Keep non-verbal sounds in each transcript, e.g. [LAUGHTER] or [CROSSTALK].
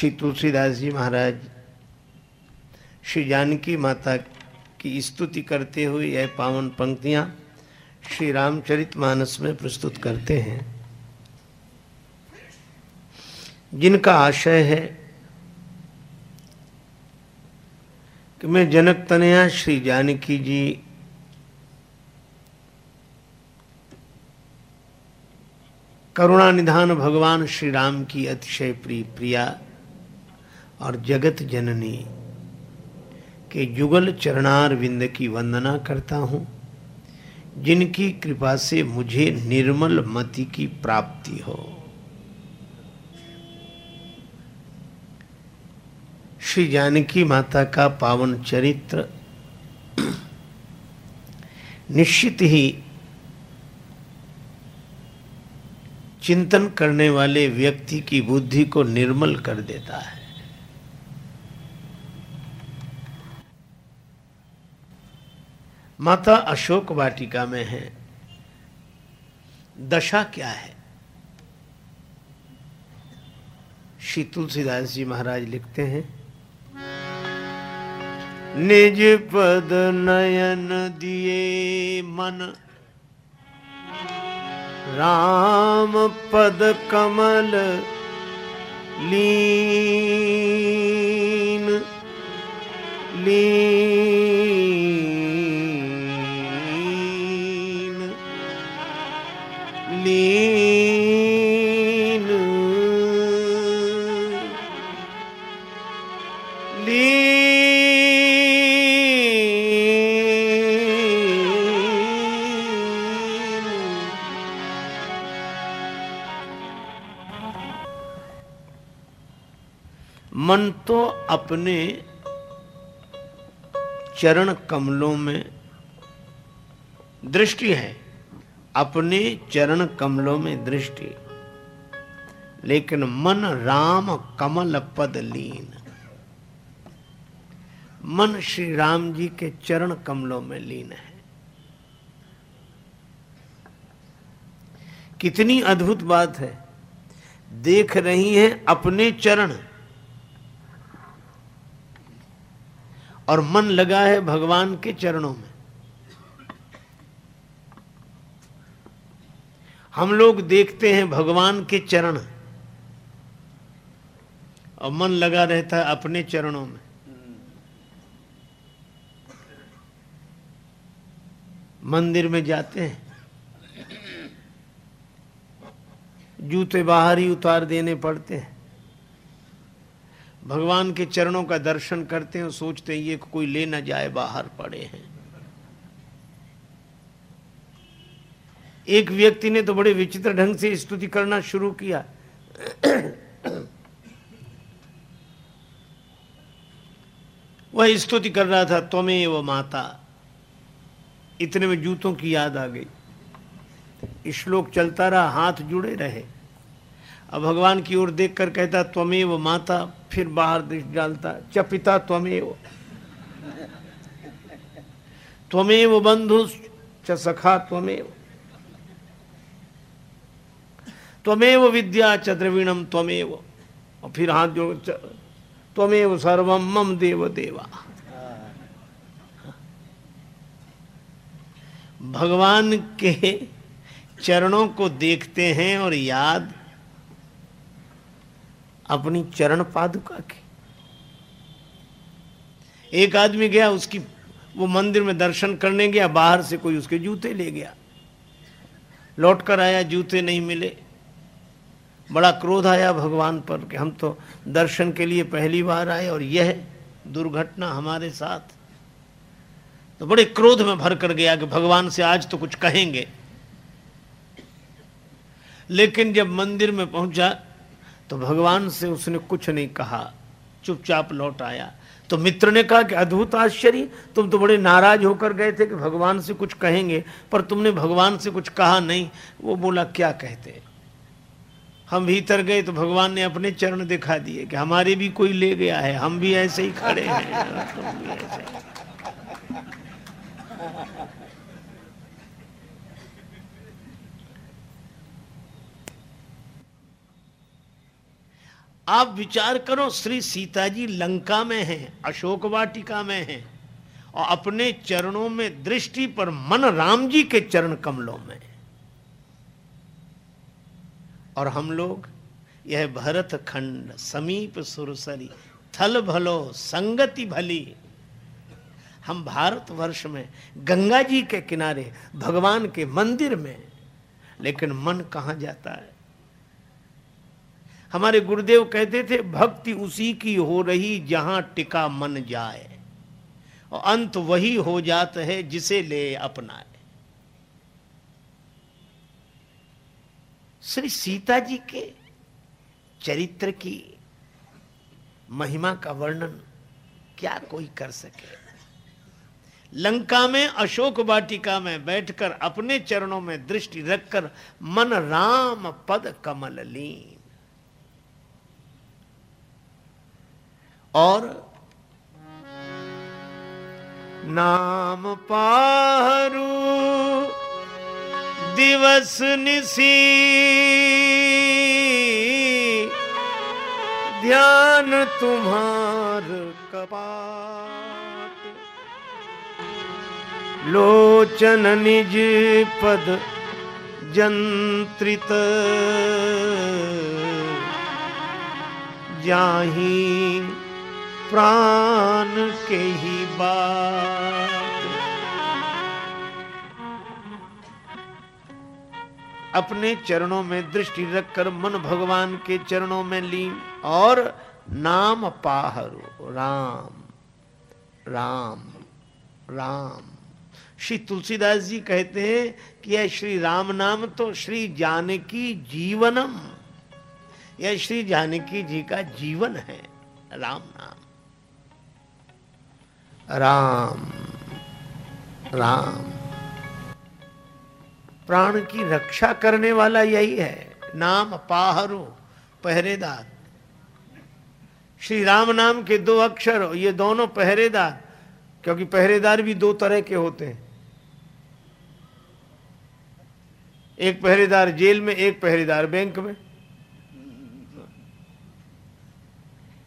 श्री तुलसीदास जी महाराज, श्री जानकी माता की स्तुति करते हुए यह पावन पंक्तियाँ श्री रामचरित मानस में प्रस्तुत करते हैं। जिनका आशय है कि मैं जनक तनया, श्री जानकी जी, करुणा निधान भगवान श्री राम की अतिशय प्रिय प्रिया और जगत जननी के जुगल चरणार विंद की वंदना करता हूँ। जिनकी कृपा से मुझे निर्मल मति की प्राप्ति हो। श्री जानकी माता का पावन चरित्र निश्चित ही चिंतन करने वाले व्यक्ति की बुद्धि को निर्मल कर देता है। माता अशोक वाटिका में है। दशा क्या है? श्री तुलसीदास जी महाराज लिखते हैं, निज पद नयन दिए मन, राम पद कमल लीन लीन। अपने चरण कमलों में दृष्टि है। अपने चरण कमलों में दृष्टि। लेकिन मन राम कमल पद लीन। मन श्री राम जी के चरण कमलों में लीन है। कितनी अद्भुत बात है। देख रही है अपने चरण। और मन लगा है भगवान के चरणों में। हम लोग देखते हैं भगवान के चरण। और मन लगा रहता है अपने चरणों में। मंदिर में जाते हैं। जूते बाहर ही उतार देने पड़ते हैं। भगवान के चरणों का दर्शन करते हैं और सोचते हैं, ये कोई ले ना जाए, बाहर पड़े हैं. एक व्यक्ति ने तो बड़े विचित्र ढंग से स्तुति करना शुरू किया। वह स्तुति कर रहा था त्वमेव माता। इतने में जूतों की याद आ गई। श्लोक चलता रहा, हाथ जुड़े रहे। अब भगवान की ओर देखकर कहता, त्वमेव माता। फिर बाहर डालता, च पिता त्वमेव। त्वमेव बंधु च सखा त्वमेव। त्वमेव विद्या च द्रविणम त्वमेव। और फिर हाथ च- त्वमेव सर्वम मम देव देवा भगवान के चरणों को देखते हैं और याद अपनी चरण पादुका की। एक आदमी गया, उसकी, वो मंदिर में दर्शन करने गया, बाहर से कोई उसके जूते ले गया। लौट कर आया, जूते नहीं मिले। बड़ा क्रोध आया भगवान पर कि हम तो दर्शन के लिए पहली बार आए और यह दुर्घटना हमारे साथ। तो बड़े क्रोध में भर कर गया कि भगवान से आज तो कुछ कहेंगे। लेकिन जब मंदिर में पहुँचा तो भगवान से उसने कुछ नहीं कहा। चुपचाप लौट आया। तो मित्र ने कहा कि अद्भुत आश्चर्य, तुम तो बड़े नाराज़ होकर गए थे कि भगवान से कुछ कहेंगे, पर तुमने भगवान से कुछ कहा नहीं। वो बोला, क्या कहते? हम भीतर गए तो भगवान ने अपने चरण दिखा दिए कि हमारे भी कोई ले गया है, हम भी ऐसे ही खड़े हैं। आप विचार करो, श्री सीता जी लंका में हैं, अशोक वाटिका में हैं, और अपने चरणों में दृष्टि पर मन राम जी के चरण कमलों में। और हम लोग, यह भरत खंड समीप सुरसरी, थल भलो, संगति भली। हम भारतवर्ष में गंगा जी के किनारे, भगवान के मंदिर में, लेकिन मन कहाँ जाता है? हमारे गुरुदेव कहते थे, भक्ति उसी की हो रही जहाँ टिका मन जाए, और अंत वही हो जाता है जिसे ले अपनाए. श्री सीता जी के चरित्र की महिमा का वर्णन क्या कोई कर सके? लंका में, अशोक वाटिका में बैठकर अपने चरणों में दृष्टि रखकर मन राम पद कमल लीन। और नाम पारू दिवस निसी ध्यान तुम्हार कपाट। लोचन निज पद जंत्रित जाही प्राण के ही बात अपने चरणों में दृष्टि रखकर मन भगवान के चरणों में ली और नाम पाहरो। राम राम राम। श्री तुलसीदास जी कहते हैं कि यह श्री राम नाम तो श्री जानकी जीवनम। यह श्री जानकी जी का जीवन है, राम नाम। राम राम। प्राण की रक्षा करने वाला यही है। नाम पाहरो, पहरेदार। श्री राम नाम के दो अक्षर, ये दोनों पहरेदार, क्योंकि पहरेदार भी दो तरह के होते हैं। एक पहरेदार जेल में, एक पहरेदार बैंक में।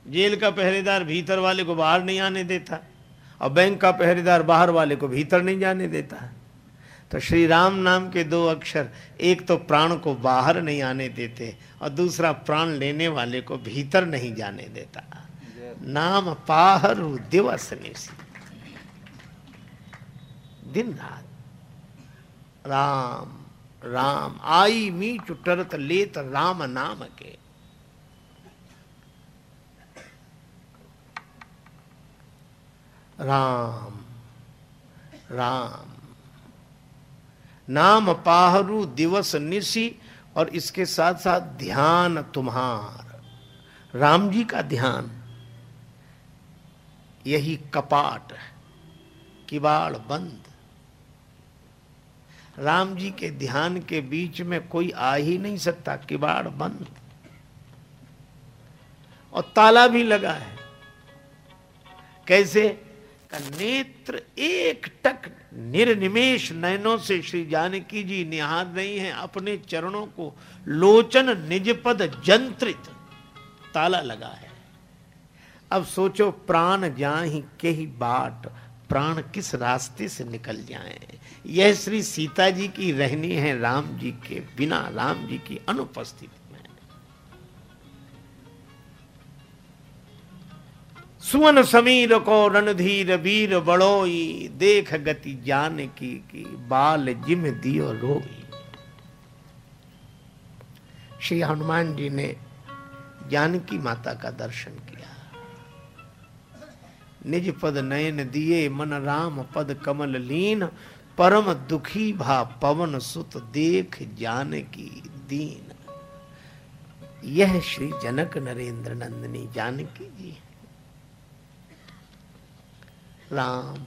जेल का पहरेदार भीतर वाले को बाहर नहीं आने देता। और बैंक का पहरेदार बाहर वाले को भीतर नहीं जाने देता। तो श्री राम नाम के दो अक्षर, एक तो प्राण को बाहर नहीं आने देते और दूसरा प्राण लेने वाले को भीतर नहीं जाने देता। नाम पाहरु दिवस दिन रात। राम राम, आई मी चुटरत लेत राम नाम के। राम राम। नाम पाहरू दिवस निशी और इसके साथ साथ ध्यान तुम्हार। राम जी का ध्यान, यही कपाट किबाड़ बंद। राम जी के ध्यान के बीच में कोई आ ही नहीं सकता, किबाड़ बंद। और ताला भी लगा है। कैसे? का नेत्र एक टक निर्निमेश नयनों से श्री जानकी जी निहार रही हैं, अपने चरणों को लोचन निज पद जंत्रित ताला लगा है। अब सोचो, प्राण जाहि के ही बाट, प्राण किस रास्ते से निकल जाए? यह श्री सीता जी की रहनी है राम जी के बिना, राम जी की अनुपस्थिति। सुवन समीर को रणधीर वीर बड़ोई देख गति जान की, की बाल जिम दियो रोई। श्री हनुमान जी ने जानकी माता का दर्शन किया। निज पद नयन दिए मन राम पद कमल लीन परम दुखी भा पवन सुत देख जान की दीन। यह श्री जनक नरेंद्र नंदिनी जानकी जी। राम।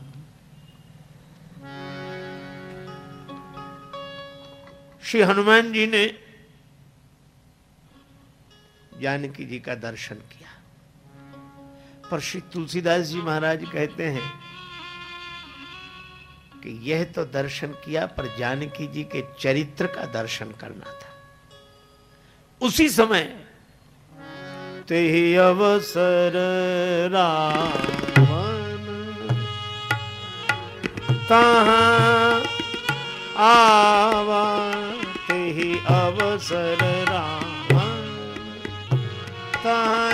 श्री हनुमान जी ने जानकी जी का दर्शन किया। पर श्री तुलसीदास जी महाराज कहते हैं कि यह तो दर्शन किया, पर जानकी जी के चरित्र का दर्शन करना था। उसी समय ते अवसर रावण तहाँ आवा ते अवसर राम। तहाँ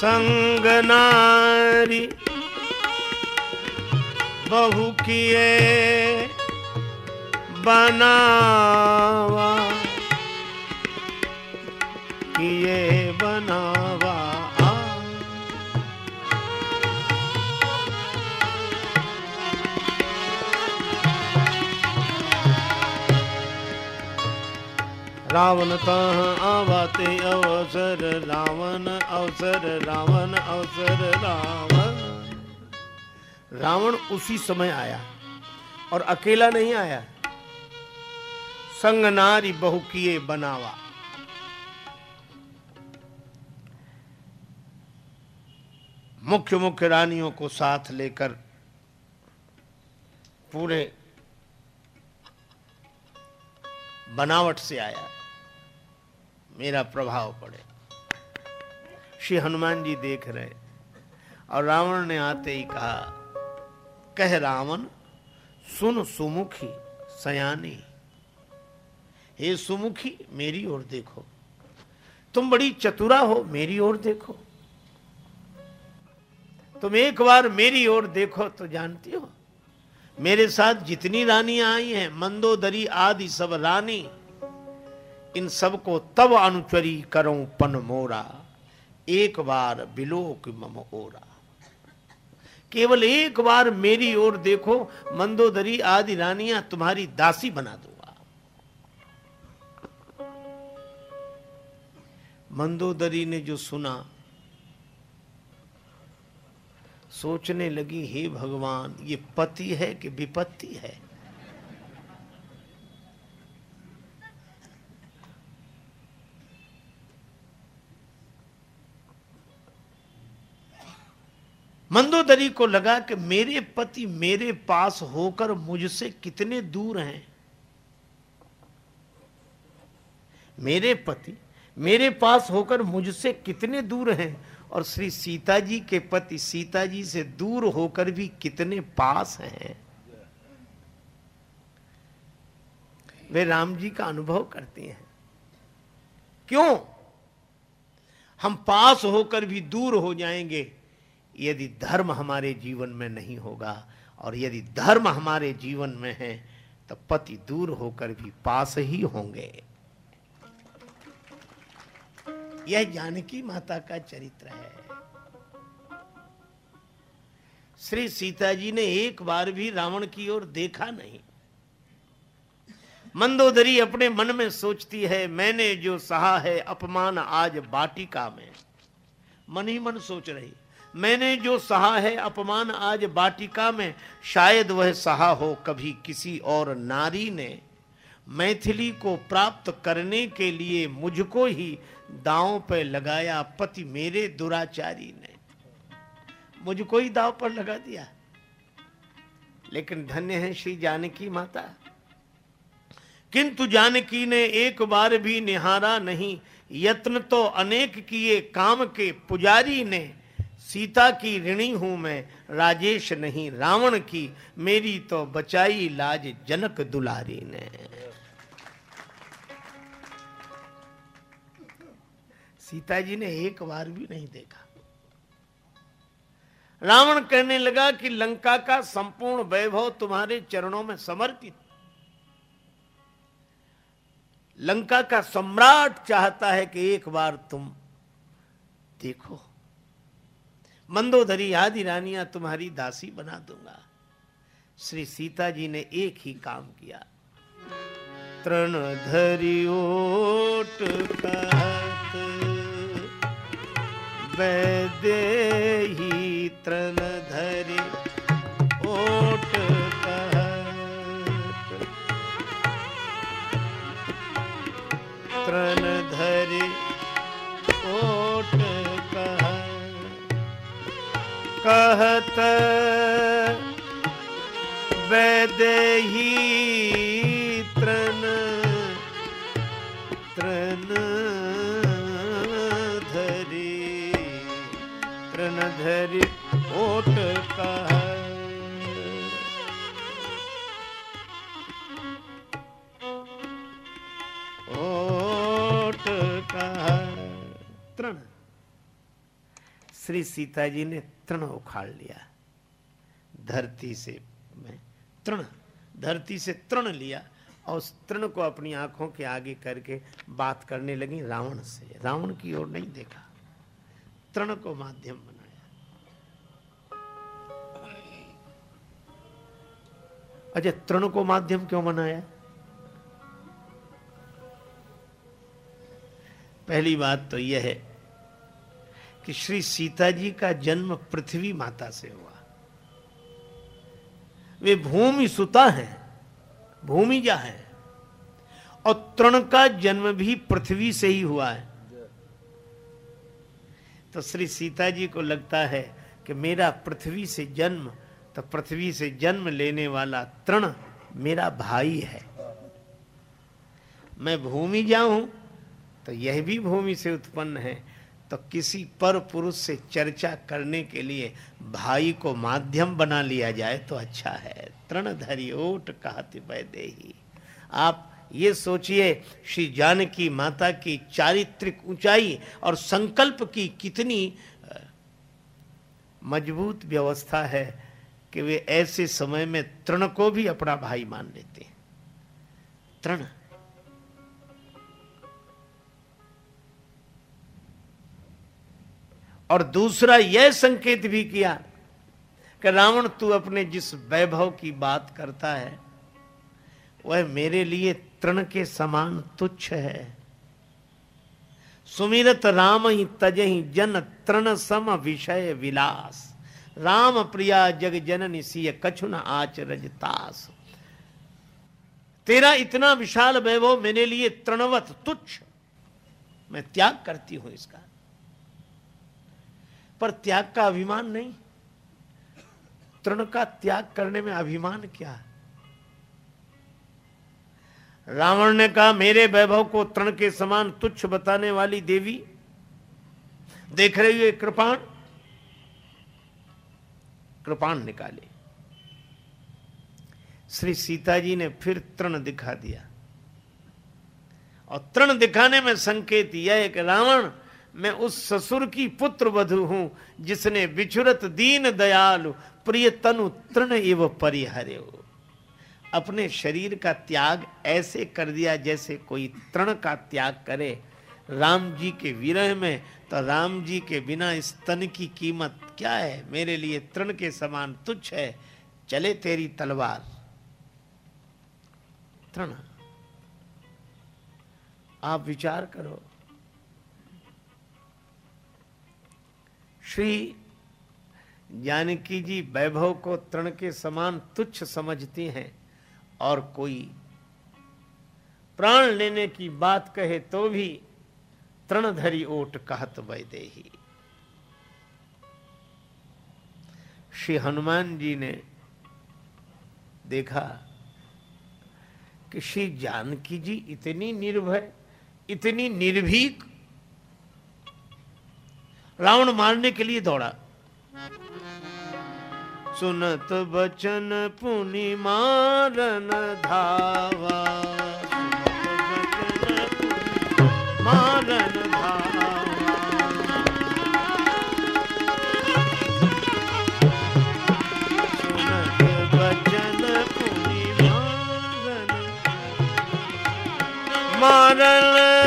संग नारी बहु किए बनावा किए रावण तह आवाते अवसर, रावण अवसर रावण अवसर, रावण। रावण उसी समय आया और अकेला नहीं आया। संग नारी बहु किए बनावा। मुख्य मुख्य रानियों को साथ लेकर पूरे बनावट से आया। मेरा प्रभाव पड़े। श्री हनुमान जी देख रहे और रावण ने आते ही कहा, कह रावण, सुन सुमुखी सयानी। हे सुमुखी, मेरी ओर देखो। तुम बड़ी चतुरा हो, मेरी ओर देखो। तुम एक बार मेरी ओर देखो तो जानती हो, मेरे साथ जितनी रानियाँ आई हैं, मंदोदरी आदि सब रानी इन सबको तब अनुचरी करो पन मोरा। एक बार बिलोक मम ओरा। केवल एक बार मेरी ओर देखो, मंदोदरी आदि रानियाँ तुम्हारी दासी बना दूँगा। मंदोदरी ने जो सुना, सोचने लगी, हे भगवान, ये पति है कि विपत्ति है? मंदोदरी को लगा कि मेरे पति मेरे पास होकर मुझसे कितने दूर हैं? मेरे पति मेरे पास होकर मुझसे कितने दूर हैं? और श्री सीता जी के पति सीता जी से दूर होकर भी कितने पास हैं? वे राम जी का अनुभव करते हैं। क्यों? हम पास होकर भी दूर हो जाएँगे। यदि धर्म हमारे जीवन में नहीं होगा और यदि धर्म हमारे जीवन में है तो पति दूर होकर भी पास ही होंगे। यह जानकी माता का चरित्र है। श्री सीता जी ने एक बार भी रावण की ओर देखा नहीं। मंदोदरी अपने मन में सोचती है, मैंने जो सहा है अपमान आज बाटिका में। मन ही मन सोच रही। मैंने जो सहा है अपमान आज बाटिका में, शायद वह सहा हो कभी किसी और नारी ने। मैथिली को प्राप्त करने के लिए मुझको ही दांव पर लगाया पति मेरे दुराचारी ने। मुझको ही दाव पर लगा दिया। लेकिन धन्य है श्री जानकी माता। किंतु जानकी ने एक बार भी निहारा नहीं, यत्न तो अनेक किए काम के पुजारी ने। सीता की ऋणी हूँ मैं, राजेश नहीं, रावण की, मेरी तो बचाई लाज जनक दुलारी ने। सीता जी ने एक बार भी नहीं देखा। रावण कहने लगा कि लंका का संपूर्ण वैभव तुम्हारे चरणों में समर्पित। लंका का सम्राट चाहता है कि एक बार तुम देखो। मंदोदरी आदि रानियाँ, तुम्हारी दासी बना दूँगा। श्री सीता जी ने एक ही काम किया। तृण धरी ओट वैदे ही तृण धरी ओट तृण धरी ओट कहत वैदेही त्रन त्रन धरी त्रन धरी ओट कह। ओट कह, तृण। श्री सीता जी ने तृण उखाड़ लिया। धरती से में तृण, धरती से तृण लिया और उस तृण को अपनी आँखों के आगे करके बात करने लगी रावण से। रावण की ओर नहीं देखा। तृण को माध्यम बनाया। अच्छा तृण को माध्यम क्यों बनाया? पहली बात तो यह है कि श्री सीता जी का जन्म पृथ्वी माता से हुआ। वे भूमि सुता हैं भूमिजा है, और तृण का जन्म भी पृथ्वी से ही हुआ है। तो श्री सीता जी को लगता है कि मेरा पृथ्वी से जन्म तो पृथ्वी से जन्म लेने वाला तृण मेरा भाई है। मैं भूमि जाऊँ तो यह भी भूमि से उत्पन्न है। तो किसी पर पुरुष से चर्चा करने के लिए भाई को माध्यम बना लिया जाए तो अच्छा है। तृणधरी ओट कहते वैदे ही आप ये सोचिए, श्री जानकी माता की चारित्रिक ऊंचाई और संकल्प की कितनी मज़बूत व्यवस्था है कि वे ऐसे समय में तृण को भी अपना भाई मान लेते हैं। तृण और दूसरा यह संकेत भी किया कि रावण, तू अपने जिस वैभव की बात करता है, वह मेरे लिए तृण के समान तुच्छ है। सुमिरत राम ही तज ही जन, तृण सम विषय विलास। राम प्रिया जग जननी सिय कछुन आच रजतास तेरा इतना विशाल वैभव मेरे लिए तृणवत तुच्छ। मैं त्याग करती हूँ इसका। पर त्याग का अभिमान नहीं। तृण का त्याग करने में अभिमान क्या? है रावण ने कहा, मेरे वैभव को तृण के समान तुच्छ बताने वाली देवी, देख रही है कृपाण? कृपाण निकाले। श्री सीता जी ने फिर तृण दिखा दिया। और तृण दिखाने में संकेत यह कि रावण मैं उस ससुर की पुत्र वधु हूँ, जिसने विचुरत दीन दयालु प्रिय तनु तृण एव परिहरे अपने शरीर का त्याग ऐसे कर दिया जैसे कोई तृण का त्याग करे। राम जी के विरह में तो राम जी के बिना इस तन की कीमत क्या है? मेरे लिए तृण के समान तुच्छ है। चले तेरी तलवार। तृण। आप विचार करो श्री जानकी जी वैभव को तृण के समान तुच्छ समझती हैं और कोई प्राण लेने की बात कहे तो भी तृणधरी ओट कहत वैदे ही श्री हनुमान जी ने देखा कि श्री जानकी जी इतनी निर्भय, इतनी निर्भीक रावण मारने के लिए दौड़ा। सुनत बचन पुनि मारन धावा। मारन धावा। सुनत बचन मारन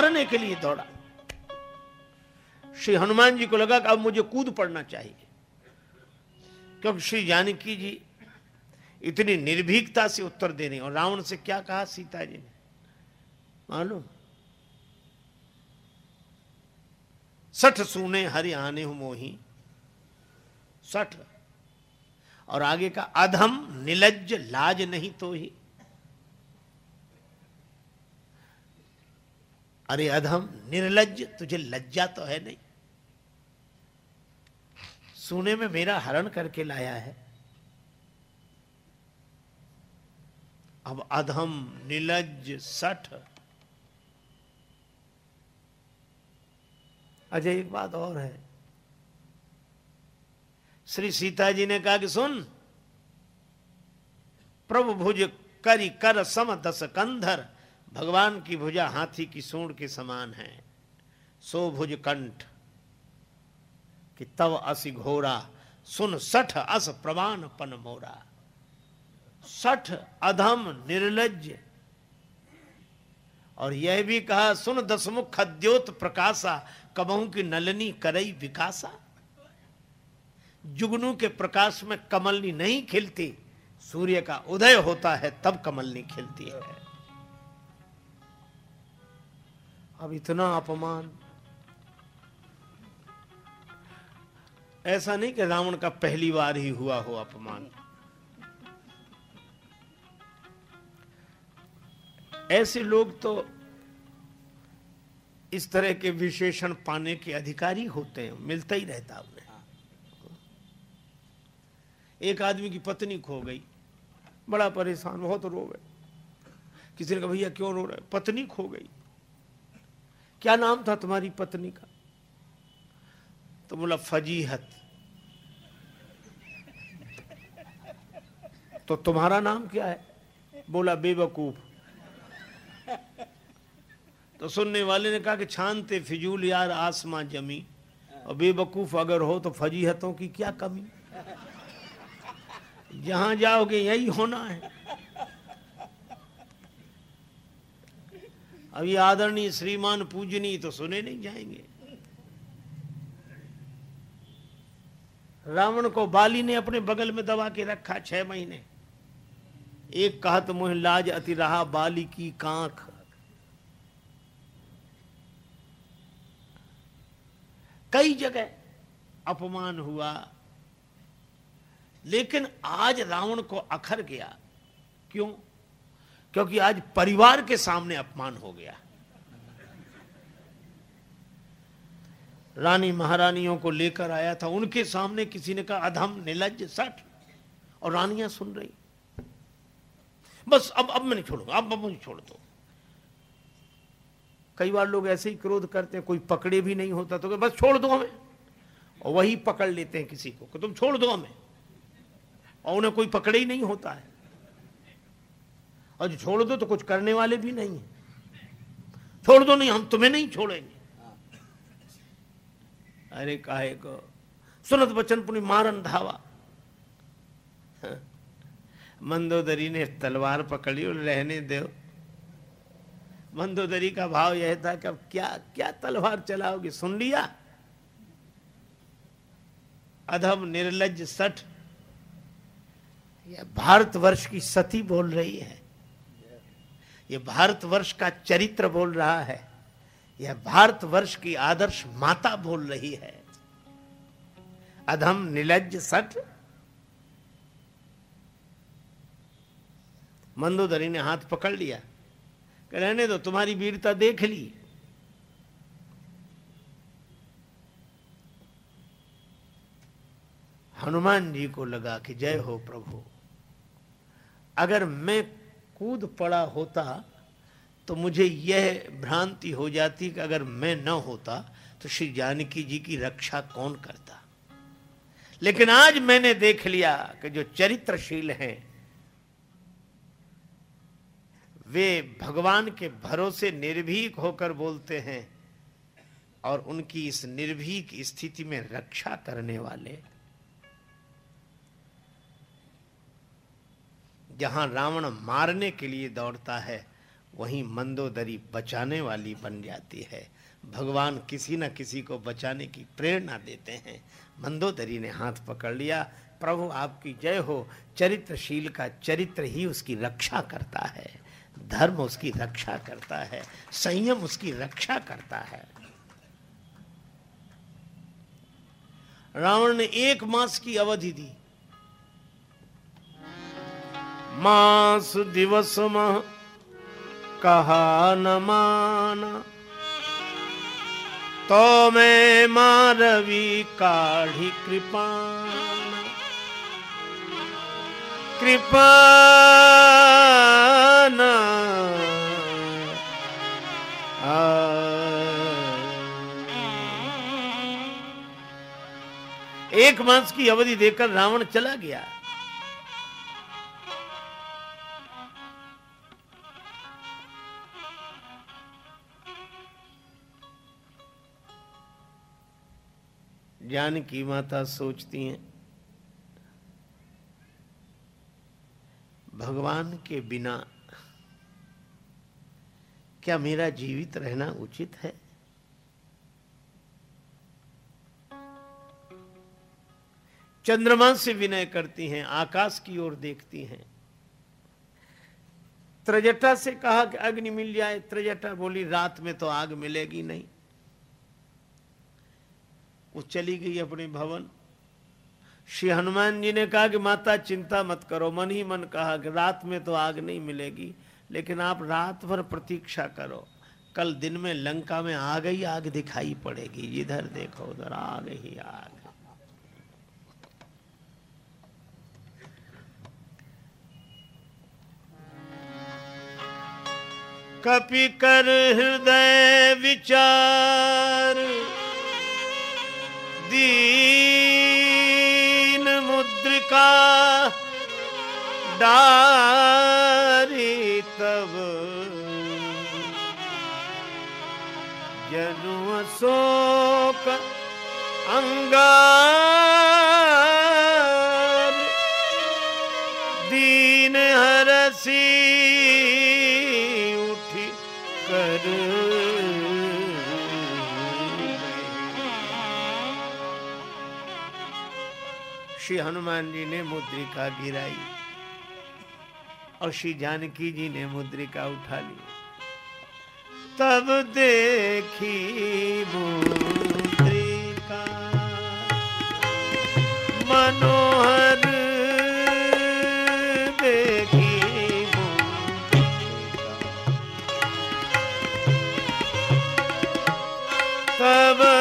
मारने के लिए दौड़ा। श्री हनुमान जी को लगा कि अब मुझे कूद पड़ना चाहिए। क्योंकि श्री जानकी जी इतनी निर्भीकता से उत्तर दे रही और रावण से क्या कहा सीता जी ने? मालूम? सठ सुने हरि आने हो मोही। सठ। और आगे का, अधम, निलज्ज, लाज नहीं तो ही अरे अधम निर्लज तुझे लज्जा तो है नहीं। सुने में मेरा हरण करके लाया है। अब अधम निलज सठ। अजय, एक बात और है। श्री सीता जी ने कहा कि सुन, प्रभु भुज करी कर सम दस कंधर भगवान की भुजा हाथी की सूंड के समान है। सो भुज कंठ कि तव असि घोरा सुन सठ अस प्रमाण पन मोरा। सठ अधम निर्लज और यह भी कहा, सुन दसमुख खद्योत प्रकाशा, कबहू की नलनी करई विकासा। जुगनू के प्रकाश में कमलनी नहीं खिलती, सूर्य का उदय होता है, तब कमलनी खिलती है। अब इतना अपमान। ऐसा नहीं कि रावण का पहली बार ही हुआ हो अपमान। ऐसे लोग तो इस तरह के विशेषण पाने के अधिकारी होते हैं, मिलता ही रहता उन्हें। एक आदमी की पत्नी खो गई, बड़ा परेशान, बहुत रो गए किसी ने कहा, भैया, क्यों रो रहे? पत्नी खो गई। क्या नाम था तुम्हारी पत्नी का? तो बोला फजीहत। तो तुम्हारा नाम क्या है? बोला बेवकूफ़। तो सुनने वाले ने कहा कि छानते फिजूल यार आसमां जमी। और बेवकूफ़ अगर हो तो फजीहतों की क्या कमी? जहाँ जाओगे यही होना है। अभी आदरणीय श्रीमान पूजनी तो सुने नहीं जाएँगे। रावण को बाली ने अपने बगल में दबा के रखा छह महीने। एक कहत मुह लाज अति रहा बाली की कांख। कई जगह अपमान हुआ, लेकिन आज रावण को अखर गया। क्यों? क्योंकि आज परिवार के सामने अपमान हो गया। रानी महारानियों को लेकर आया था, उनके सामने किसी ने कहा, अधम निलज सठ। और रानियाँ सुन रही। बस अब अब मैं नहीं छोड़ूँगा, अब अब मुझे छोड़ दो। कई बार लोग ऐसे ही क्रोध करते हैं, कोई पकड़े भी नहीं होता तो बस छोड़ दो हमें। और वही पकड़ लेते हैं किसी को कि, तुम छोड़ दो हमें। और उन्हें कोई पकड़े ही नहीं होता है। और जो छोड़ दो तो कुछ करने वाले भी नहीं है। छोड़ दो नहीं, हम तुम्हें नहीं छोड़ेंगे। अरे काहे को? सुनत बचन पुनी मारन धावा। मंदोदरी ने तलवार पकड़ी और रहने दो। मंदोदरी का भाव यह था कि अब क्या क्या तलवार चलाओगे? सुन लिया? अधम निर्लज सठ। यह भारतवर्ष की सती बोल रही है। यह भारतवर्ष का चरित्र बोल रहा है। यह भारतवर्ष की आदर्श माता बोल रही है। अधम निलज सठ मंदोदरी ने हाथ पकड़ लिया। रहने दो, तुम्हारी वीरता देख ली। हनुमान जी को लगा कि जय हो प्रभु। अगर मैं कूद पड़ा होता तो मुझे यह भ्रांति हो जाती कि अगर मैं न होता तो श्री जानकी जी की रक्षा कौन करता? लेकिन आज मैंने देख लिया कि जो चरित्रशील हैं, वे भगवान के भरोसे निर्भीक होकर बोलते हैं और उनकी इस निर्भीक स्थिति में रक्षा करने वाले जहाँ रावण मारने के लिए दौड़ता है, वहीं मंदोदरी बचाने वाली बन जाती है। भगवान किसी न किसी को बचाने की प्रेरणा देते हैं। मंदोदरी ने हाथ पकड़ लिया। प्रभु आपकी जय हो। चरित्रशील का चरित्र ही उसकी रक्षा करता है। धर्म उसकी रक्षा करता है। संयम उसकी रक्षा करता है। रावण ने एक मास की अवधि दी। मास दिवस मह कहा न माना। तो मैं मारवी काढ़ी कृपा। कृपा एक मास की अवधि देकर रावण चला गया। ज्ञान की माता सोचती हैं। भगवान के बिना क्या मेरा जीवित रहना उचित है? चंद्रमा से विनय करती हैं, आकाश की ओर देखती हैं। त्रजटा से कहा कि अग्नि मिल जाए, त्रजटा बोली, रात में तो आग मिलेगी नहीं। वो चली गई अपने भवन। श्री हनुमान जी ने कहा कि माता, चिंता मत करो, मन ही मन कहा कि रात में तो आग नहीं मिलेगी, लेकिन आप रात भर प्रतीक्षा करो। कल दिन में लंका में आग ही आग दिखाई पड़ेगी इधर देखो उधर आग ही आग। कपि कर हृदय विचार दीन मुद्रिका डारी तब। जनु अशोक अंगार। दीन हरसी श्री हनुमान जी ने मुद्रिका गिराई और श्री जानकी जी ने मुद्रिका उठा ली। तब देखी मुद्रिका। मनोहर तब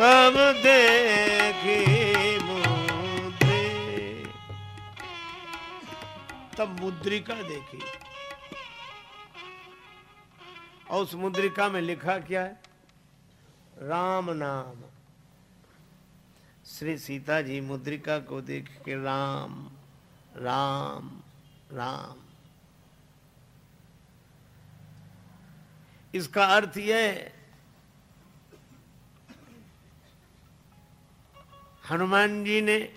तब देखी तब मुद्रिका देखी। और उस मुद्रिका में लिखा क्या है? राम नाम। श्री सीता जी मुद्रिका को देख के राम राम राम। इसका अर्थ यह हनुमान जी ने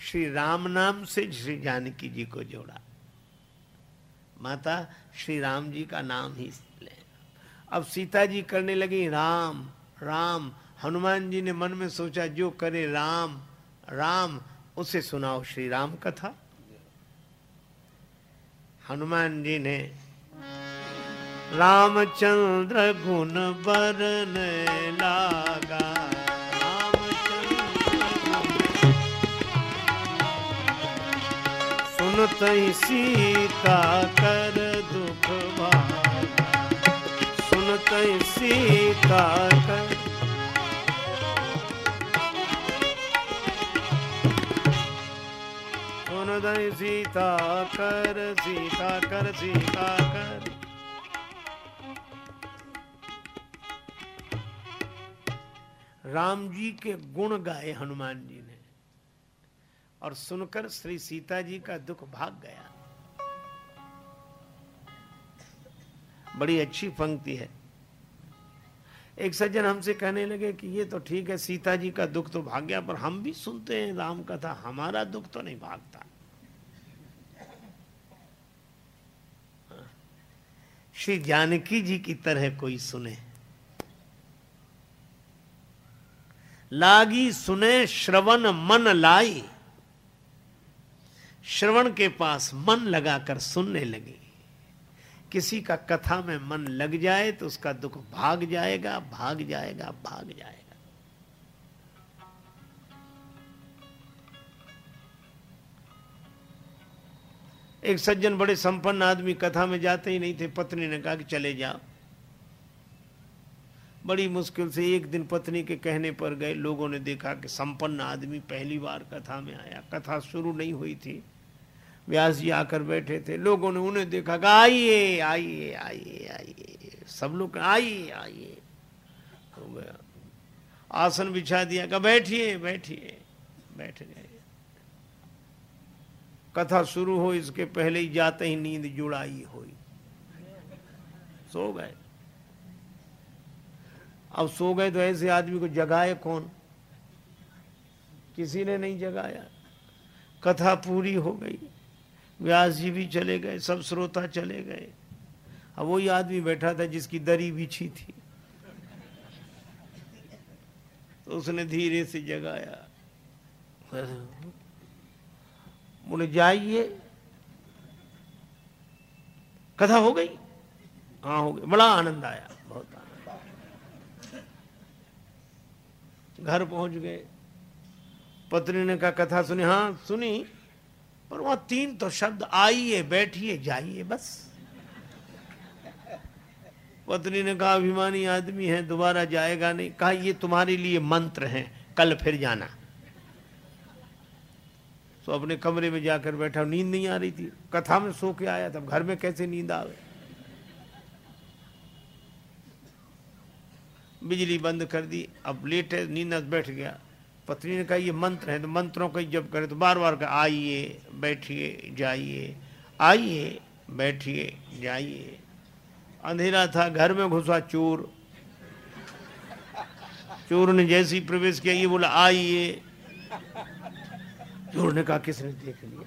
श्री राम नाम से श्री जानकी जी को जोड़ा। माता, श्री राम जी का नाम ही ले। अब सीता जी करने लगी, राम राम। हनुमान जी ने मन में सोचा, जो करे राम राम, उसे सुनाओ श्री राम कथा। हनुमान जी ने रामचंद्र गुण बरन लागा। सुनत सीता कर दुख भागा सुनत सीता कर। सुनत सीता कर सीता कर सीता कर। राम जी के गुण गाए हनुमान जी और सुनकर श्री सीता जी का दुख भाग गया। बड़ी अच्छी पंक्ति है। एक सज्जन हमसे कहने लगे कि ये तो ठीक है, सीता जी का दुख तो भाग गया, पर हम भी सुनते हैं राम कथा हमारा दुख तो नहीं भागता। श्री जानकी जी की तरह कोई सुने। लागी सुने, श्रवण मन लाई। श्रवण के पास मन लगाकर सुनने लगी। किसी का कथा में मन लग जाए तो उसका दुख भाग जाएगा भाग जाएगा भाग जाएगा। एक सज्जन बड़े संपन्न आदमी कथा में जाते ही नहीं थे। पत्नी ने कहा कि चले जाओ। बड़ी मुश्किल से एक दिन पत्नी के कहने पर गए। लोगों ने देखा कि संपन्न आदमी पहली बार कथा में आया। कथा शुरू नहीं हुई थी। व्यास जी आकर बैठे थे। लोगों ने उन्हें देखा कि आइए आइए आइए आइए। सब लोग आइए आइए। हो गया। आसन बिछा दिया का बैठिए बैठिए, बैठ गए। कथा शुरू हो, इसके पहले ही जाते ही नींद जुड़ाई हुई। सो गए। अब सो गए तो ऐसे आदमी को जगाए कौन? किसी ने नहीं जगाया। कथा पूरी हो गई। व्यास जी भी चले गए, सब श्रोता चले गए। अब वही आदमी बैठा था जिसकी दरी बिछी थी। तो उसने धीरे से जगाया। बोले जाइए। कथा हो गई? हाँ हो गई। बड़ा आनंद आया, बहुत आनंद। घर पहुँच गए। पत्नी ने कहा, कथा सुनी? हाँ सुनी। पर वहाँ तीन तो शब्द आइए, बैठिए, जाइए, बस। पत्नी ने कहा, अभिमानी आदमी है, दोबारा जाएगा नहीं। कहा, ये तुम्हारे लिए मंत्र है, कल फिर जाना। तो अपने कमरे में जाकर बैठा, नींद नहीं आ रही थी। कथा में सो के आया, तब घर में कैसे नींद आवे? बिजली बंद कर दी, अब लेटे, नींद बैठ गया। पत्नी ने कहा, ये मंत्र है तो मंत्रों का जब करे तो बार बार कहा, आइए, बैठिए, जाइए, आइए, बैठिए, जाइए। अंधेरा था, घर में घुसा चोर। चोर ने जैसी प्रवेश किया, ये बोला, आइए। चोर ने कहा, किसने देख लिया?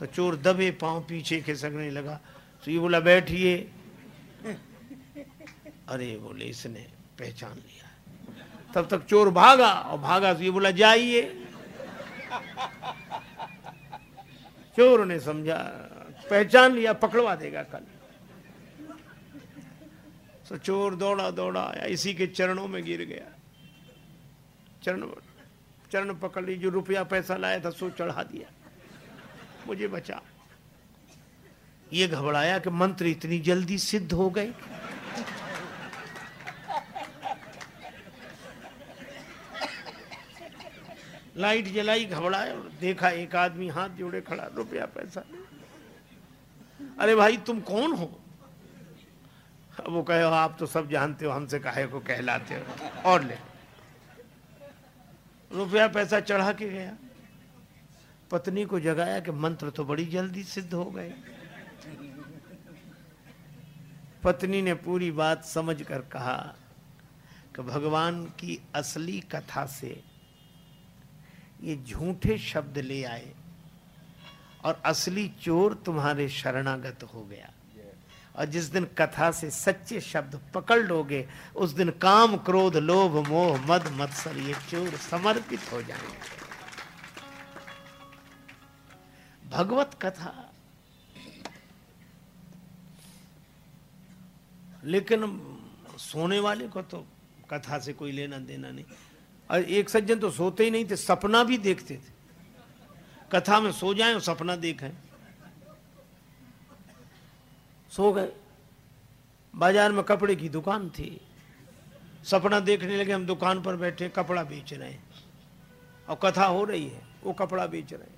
तो चोर दबे, पाँव पीछे खिसकने लगा। तो ये बोला, बैठिए। अरे, बोले, इसने पहचान लिया तब तक चोर भागा और भागा तो ये बोला, जाइए। चोर ने समझा, पहचान लिया, पकड़वा देगा कल। तो चोर दौड़ा दौड़ा आया इसी के चरणों में गिर गया। चरण चरण पकड़ ली, जो रुपया पैसा लाया था, सो चढ़ा दिया। मुझे बचा। ये घबराया कि मंत्र इतनी जल्दी सिद्ध हो गए। लाइट जलाई, घबराए और देखा एक आदमी हाथ जोड़े खड़ा, रुपया, पैसा। अरे भाई, तुम कौन हो? अब वो कहे, आप तो सब जानते हो, हमसे काहे को कहलाते हो। और ले। रुपया, पैसा चढ़ा के गया। पत्नी को जगाया कि मंत्र तो बड़ी जल्दी सिद्ध हो गए। पत्नी ने पूरी बात समझ कर कहा कि भगवान की असली कथा से ये झूठे शब्द ले आए और असली चोर तुम्हारे शरणागत हो गया। और जिस दिन कथा से सच्चे शब्द पकड़ लोगे, उस दिन काम, क्रोध, लोभ, मोह, मद, मत्सर, ये चोर समर्पित हो जाएँगे। भगवत कथा। लेकिन सोने वाले को तो कथा से कोई लेना देना नहीं। एक सज्जन तो सोते ही नहीं थे, सपना भी देखते थे। कथा में सो जाएँ और सपना देखें। सो गए। बाज़ार में कपड़े की दुकान थी। सपना देखने लगे, हम दुकान पर बैठे कपड़ा बेच रहे हैं। और कथा हो रही है, वो कपड़ा बेच रहे हैं।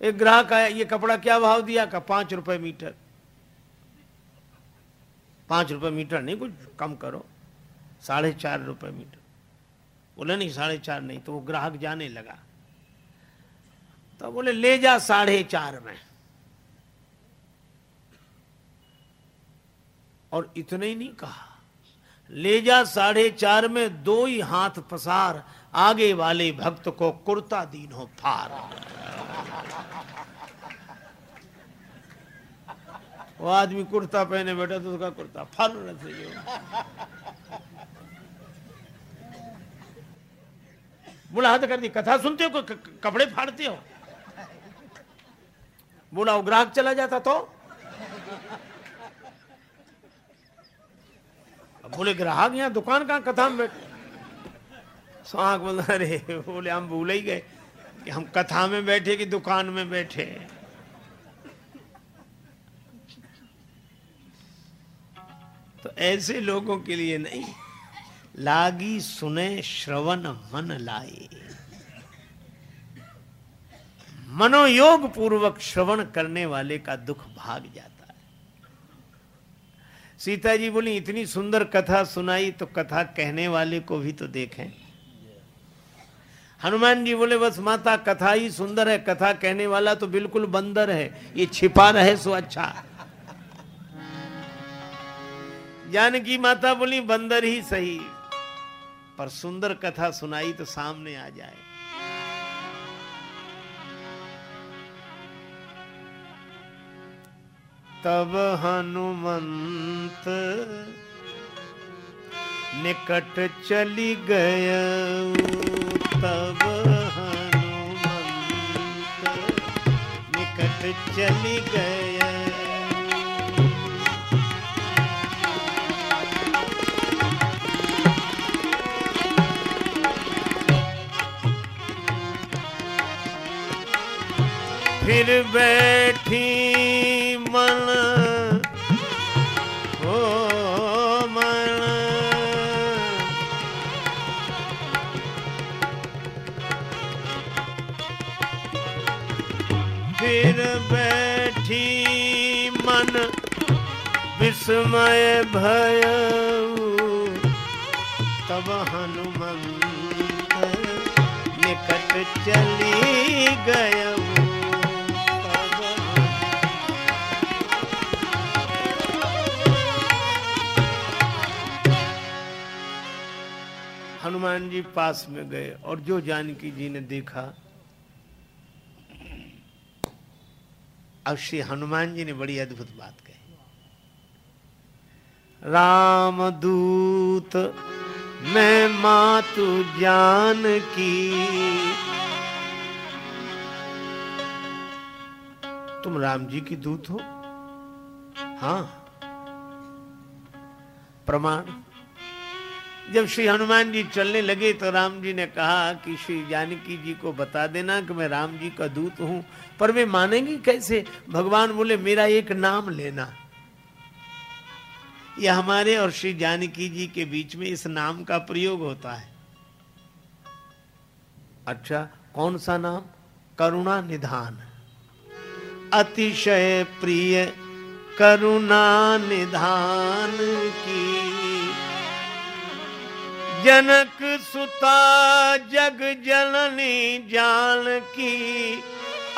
एक ग्राहक आया, ये कपड़ा क्या भाव दिया? का, पाँच रुपए मीटर। पाँच रुपए मीटर नहीं, कुछ कम करो। साढ़े चार रुपए मीटर। बोले, नहीं, साढ़े चार नहीं। तो वो ग्राहक जाने लगा। तो बोले, ले जा साढ़े चार में। और इतने ही नहीं कहा। ले जा साढ़े चार में, दो ही हाथ पसार, आगे वाले भक्त को कुर्ता दीन हो फार। वो आदमी कुर्ता पहने बैठा तो उसका कुर्ता फर बोला कर दी कथा सुनते हो कपड़े फाड़ते हो? बोला ग्राहक चला जाता तो? बोले, ग्राहक यहाँ दुकान कहाँ, कथा में बैठे सुहाग बोल, अरे, बोले, हम भूल ही गए कि हम कथा में बैठे कि दुकान में बैठे? तो ऐसे लोगों के लिए नहीं। लागी सुने श्रवण मन लाए। मनोयोग पूर्वक श्रवण करने वाले का दुख भाग जाता है। सीता जी बोली, इतनी सुंदर कथा सुनाई तो कथा कहने वाले को भी तो देखें। हनुमान जी बोले, बस माता, कथा ही सुंदर है, कथा कहने वाला तो बिल्कुल बंदर है। ये छिपा रहे सो अच्छा। जानकी माता बोली, बंदर ही सही। पर सुंदर कथा सुनाई तो सामने आ जाए। तब हनुमंत निकट चली गय। तब हनुमंत निकट चली गय। फिर बैठी मन फिर बैठी मन विस्मय भय तब हनुमंत निकट चली गय हनुमान जी पास में गए और जो जानकी जी ने देखा, अब श्री हनुमान जी ने बड़ी अद्भुत बात कही। राम दूत, मैं मातु जान की तुम राम जी की दूत हो? हाँ। प्रमाण? जब श्री हनुमान जी चलने लगे तो राम जी ने कहा कि श्री जानकी जी को बता देना कि मैं राम जी का दूत हूँ, पर वे मानेंगे कैसे? भगवान बोले, मेरा एक नाम लेना। यह हमारे और श्री जानकी जी के बीच में इस नाम का प्रयोग होता है। अच्छा कौन सा नाम? करुणा निधान। अतिशय प्रिय करुणा निधान की जनक सुता जग जननी जान की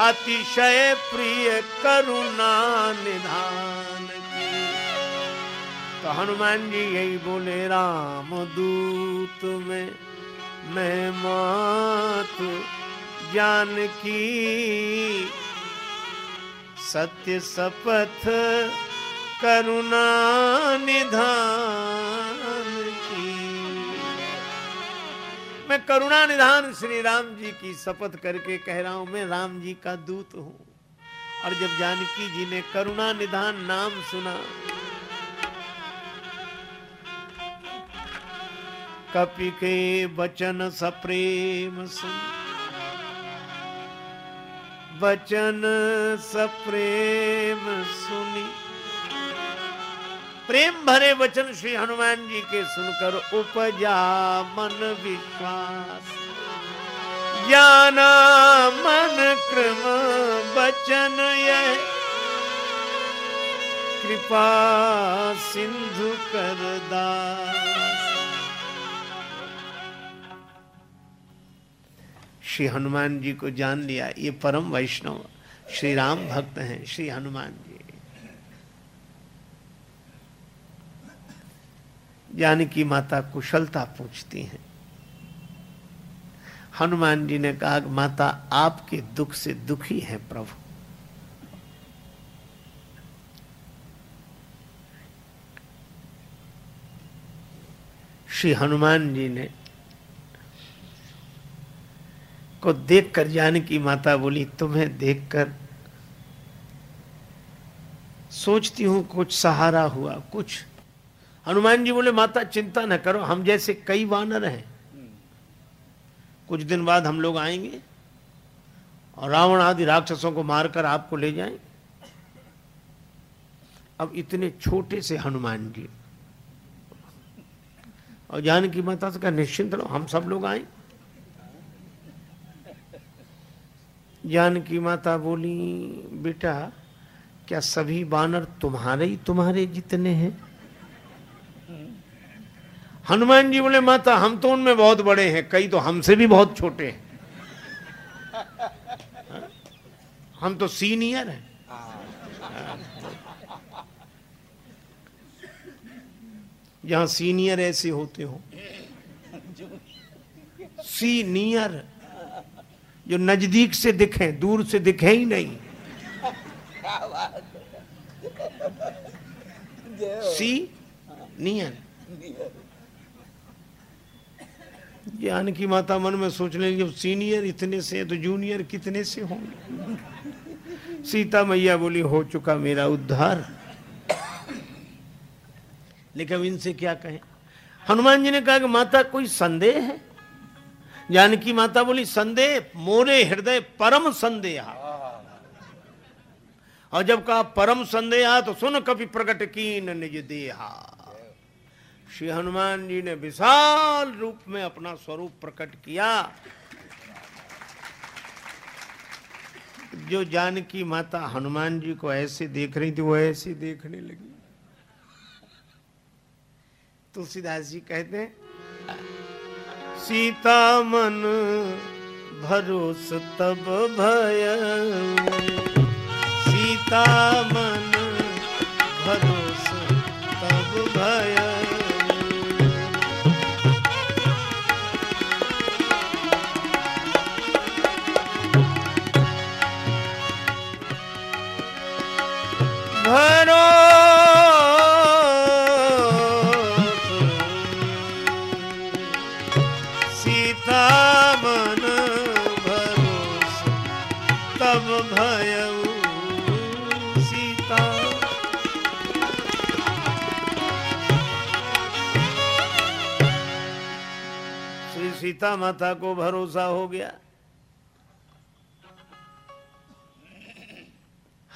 अतिशय प्रिय करुणा निधान की तो हनुमान जी यही बोले, राम दूत में मैं मात जान की सत्य सपथ करुणा निधान मैं करुणा निधान श्री राम जी की शपथ करके कह रहा हूँ, मैं राम जी का दूत हूँ। और जब जानकी जी ने करुणा निधान नाम सुना, कपि के वचन सप्रेम सुन। बचन सप्रेम सुनी। प्रेम भरे वचन श्री हनुमान जी के सुनकर उपजा मन विश्वास। ज्ञाना, मन, क्रम बचन ये। कृपा, सिंधु कर दास श्री हनुमान जी को जान लिया, ये परम वैष्णव, श्री राम भक्त हैं, श्री हनुमान जी। जानकी माता कुशलता पूछती हैं। हनुमान जी ने कहा, माता, आपके दुख से दुखी है प्रभु। श्री हनुमान जी ने को देखकर जानकी माता बोली, तुम्हें देखकर सोचती हूँ, कुछ सहारा हुआ, कुछ हनुमान जी बोले, माता, चिंता न करो, हम जैसे कई वानर हैं। कुछ दिन बाद हम लोग आएँगे और रावण आदि राक्षसों को मारकर आपको ले जाएँ अब इतने छोटे से हनुमान जी। और जानकी माता से कहा, निश्चिंत रहो, हम सब लोग आए। जानकी माता बोली, बेटा, क्या सभी बानर तुम्हारे ही तुम्हारे जितने हैं? हनुमान जी बोले माता हम तो उनमें बहुत बड़े हैं कई तो हमसे भी बहुत छोटे हैं। [LAUGHS] हम तो सीनियर हैं। [LAUGHS] जहाँ सीनियर ऐसे होते हो। सीनियर जो नज़दीक से दिखे दूर से दिखे ही नहीं। सी नियर। जानकी माता मन में सोच लेंगे जब सीनियर इतने से तो जूनियर कितने से होंगे? सीता मैया बोली, हो चुका मेरा उद्धार। लेकिन इनसे क्या कहें? हनुमान जी ने कहा कि माता, कोई संदेह है? जानकी माता बोली, संदेह, मोरे हृदय परम संदेह और जब कहा, परम संदेह तो सुन कभी प्रकट की निज देहा। श्री हनुमान जी ने विशाल रूप में अपना स्वरूप प्रकट किया। जो जानकी माता हनुमान जी को ऐसे देख रही थी, वो ऐसे देखने लगी। तुलसीदास जी कहते हैं, सीता मन भरोस तब भय। सीता मन भरोस तब भय। भरो सीता मन भरोस तब भय सीता। श्री सीता माता को भरोसा हो गया।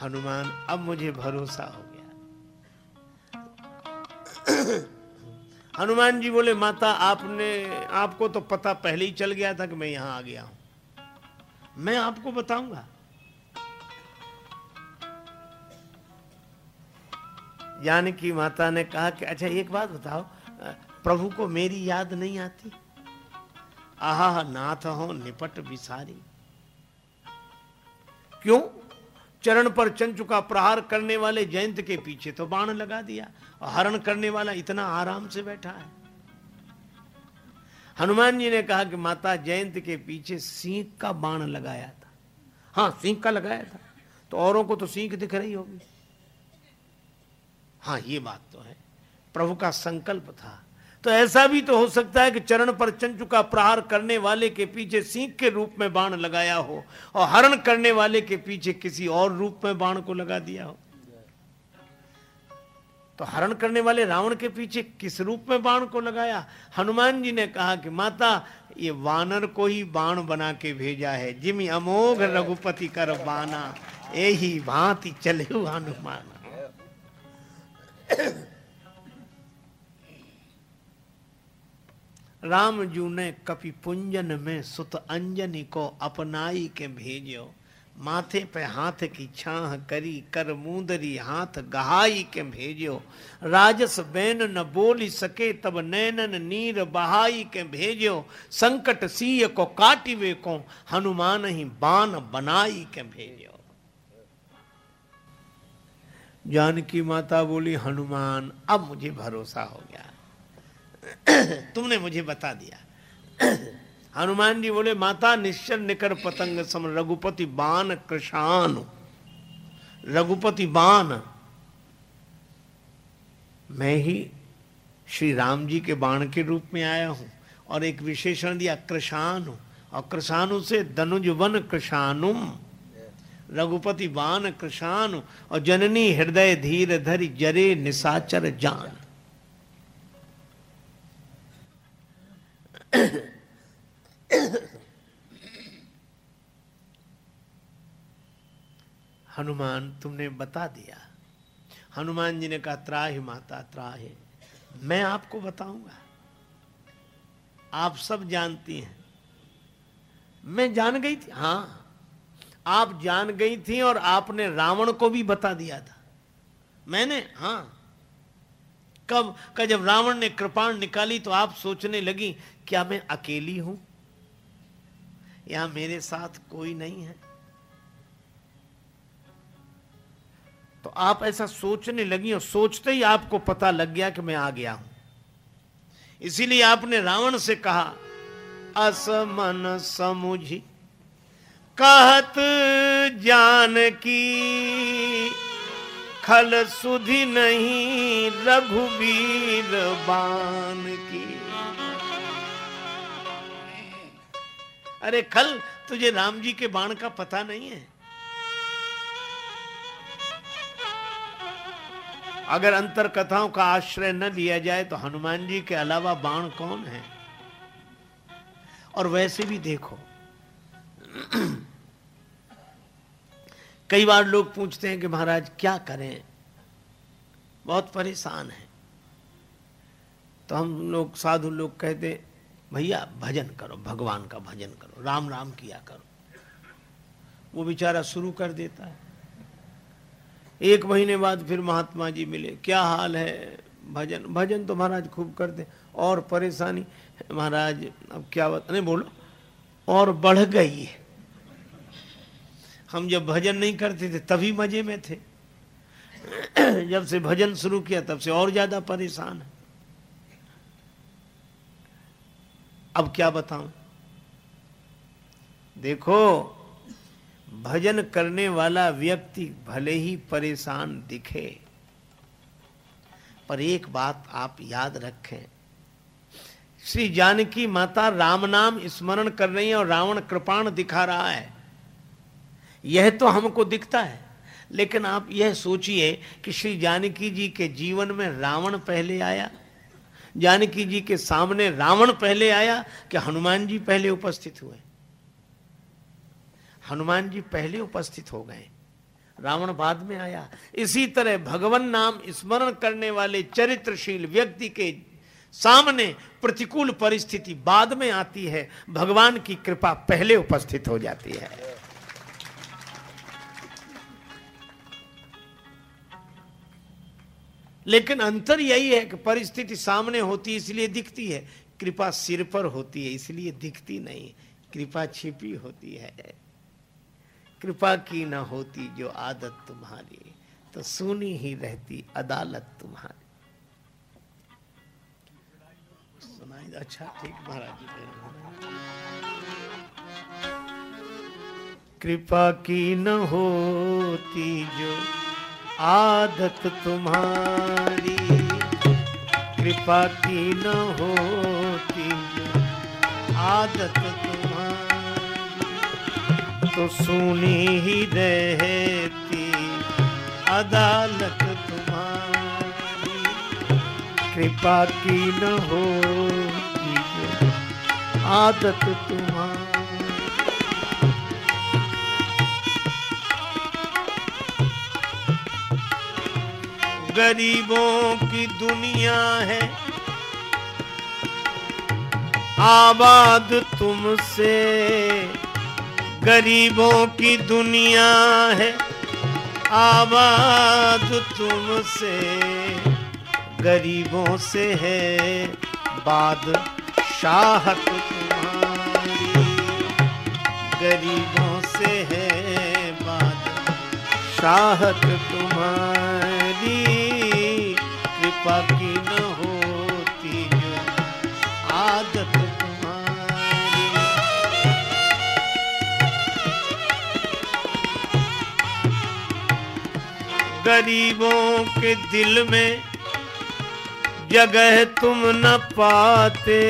हनुमान, अब मुझे भरोसा हो गया। [COUGHS] हनुमान जी बोले, माता, आपने, आपको तो पता पहले ही चल गया था कि मैं यहाँ आ गया हूँ। मैं आपको बताऊँगा। जानकी माता ने कहा कि अच्छा एक बात बताओ, प्रभु को मेरी याद नहीं आती? आहा, नाथ हो, निपट विसारी क्यों? चरण पर चंचु का प्रहार करने वाले जयंत के पीछे तो बाण लगा दिया। और हरण करने वाला इतना आराम से बैठा है। हनुमान जी ने कहा कि माता, जयंत के पीछे सिंह का बाण लगाया था। हाँ सिंह का लगाया था। तो औरों को तो सिंह दिख रही होगी। हाँ ये बात तो है। प्रभु का संकल्प था। तो ऐसा भी तो हो सकता है कि चरण पर चंचु का प्रहार करने वाले के पीछे सिंह के रूप में बाण लगाया हो और हरण करने वाले के पीछे किसी और रूप में बाण को लगा दिया हो। तो हरण करने वाले रावण के पीछे किस रूप में बाण को लगाया? हनुमान जी ने कहा कि माता, ये वानर को ही बाण बना के भेजा है। जिमी अमोघ रघुपति कर बाना यही भांति चले हनुमान। राम जू ने कपि पुंजन में सुत अंजनी को अपनाई के भेजो। माथे पे हाथ की छाह करी, कर मुंदरी हाथ गहाई के भेजो। राजस बैन न बोली सके, तब नैनन नीर बहाई के भेजो। संकट सीय को काटिवे को, हनुमान ही बान बनाई के भेजो। जानकी माता बोली, हनुमान, अब मुझे भरोसा हो गया। तुमने मुझे बता दिया। हनुमान जी बोले, माता निश्चल निकर पतंग सम रघुपति बान कृषान रघुपति बान। मैं ही श्री राम जी के बाण के रूप में आया हूँ और एक विशेषण दिया कृषानु और कृषानु से धनुज वन कृषानुम रघुपति बान कृषानु और जननी हृदय धीर धरि जरे निसाचर जान। [COUGHS] हनुमान तुमने बता दिया। हनुमान जी ने कहा, त्राहि माता, त्राहि। मैं आपको बताऊँगा। आप सब जानती हैं। मैं जान गई थी? हाँ। आप जान गई थी और आपने रावण को भी बता दिया था। मैंने? हाँ। कब? का जब रावण ने कृपाण निकाली तो आप सोचने लगी क्या मैं अकेली हूँ? या मेरे साथ कोई नहीं है? तो आप ऐसा सोचने लगी और सोचते ही आपको पता लग गया कि मैं आ गया हूँ। इसीलिए आपने रावण से कहा असमन समुझी, कहत जान की खल सुधि नहीं रघुवीर बान की अरे खल, तुझे राम जी के बाण का पता नहीं है। अगर अंतर कथाओं का आश्रय न लिया जाए तो हनुमान जी के अलावा बाण कौन है? और वैसे भी देखो, [CLEARS THROAT] कई बार लोग पूछते हैं कि महाराज, क्या करें? बहुत परेशान है। तो हम लोग, साधु लोग कहते भैया, भजन करो, भगवान का भजन करो, राम राम किया करो। वो बेचारा शुरू कर देता है। एक महीने बाद फिर महात्मा जी मिले, क्या हाल है भजन? भजन तो महाराज खूब करते और परेशानी, महाराज, अब क्या बात? नहीं, बोलो, और बढ़ गई है। हम जब भजन नहीं करते थे, तभी मज़े में थे। [CLEARS THROAT] जब से भजन शुरू किया, तब से और ज़्यादा परेशान है। अब क्या बताऊँ? देखो, भजन करने वाला व्यक्ति भले ही परेशान दिखे, पर एक बात आप याद रखें। श्री जानकी माता राम नाम स्मरण कर रही है और रावण कृपाण दिखा रहा है। यह तो हमको दिखता है, लेकिन आप यह सोचिए कि श्री जानकी जी के जीवन में रावण पहले आया जानकी जी के सामने रावण पहले आया कि हनुमान जी पहले उपस्थित हुए। हनुमान जी पहले उपस्थित हो गए। रावण बाद में आया। इसी तरह भगवान नाम स्मरण करने वाले चरित्रशील व्यक्ति के सामने प्रतिकूल परिस्थिति बाद में आती है। भगवान की कृपा पहले उपस्थित हो जाती है। लेकिन अंतर यही है कि परिस्थिति सामने होती है, इसलिए दिखती है। कृपा सिर पर होती है, इसलिए दिखती नहीं कृपा छिपी होती है। कृपा की ना होती जो आदत तुम्हारी तो सुनी ही रहती अदालत तुम्हारी। सुनाई अच्छा ठीक, महाराज जी कृपा की न होती जो आदत तुम्हारी। कृपा की न होती। आदत तुम्हारी तो सुनी ही रहती। अदालत तुम्हारी। कृपा की न होती। आदत तुम्हारी। गरीबों की दुनिया है। आबाद तुमसे, गरीबों की दुनिया है। आबाद तुमसे, गरीबों से है बाद शाहत तुम्हारी। गरीबों से है बाद शाहत तुम्हारी। कृपा की न होती जो आदत तुम्हारी। गरीबों के दिल में जगह तुम न पाते।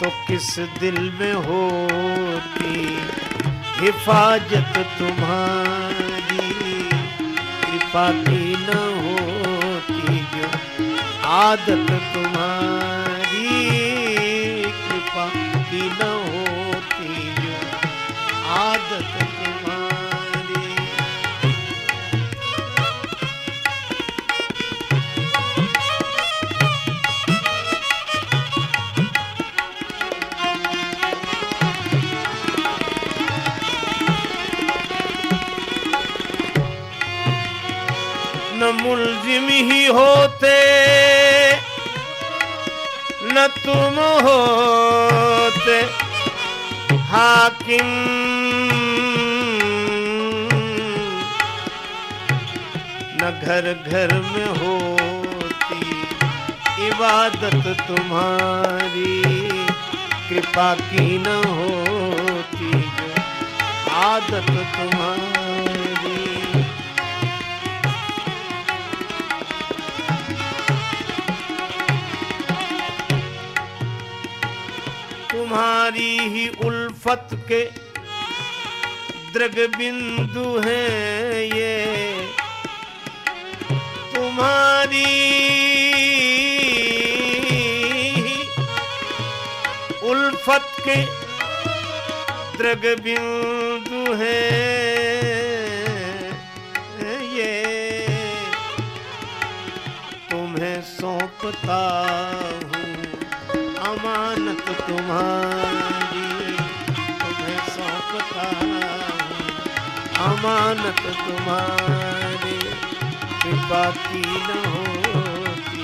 तो किस दिल में होती हिफाजत तुम्हारी? कृपा की आदत तुम्हारी कृपा की न होती जो आदत तुम्हारी। न मुलजिम ही होते तुम होते हाकिम। न घर घर में होती इबादत तुम्हारी, कृपा की न होती आदत तुम्हारी। ही उल्फत के द्रग बिंदु है ये। तुम्हारी उल्फत के द्रग बिंदु है ये। तुम्हें सौंपता हूँ, अमानत तुम्हारी। अमानत तुम्हारी कृपा की न होती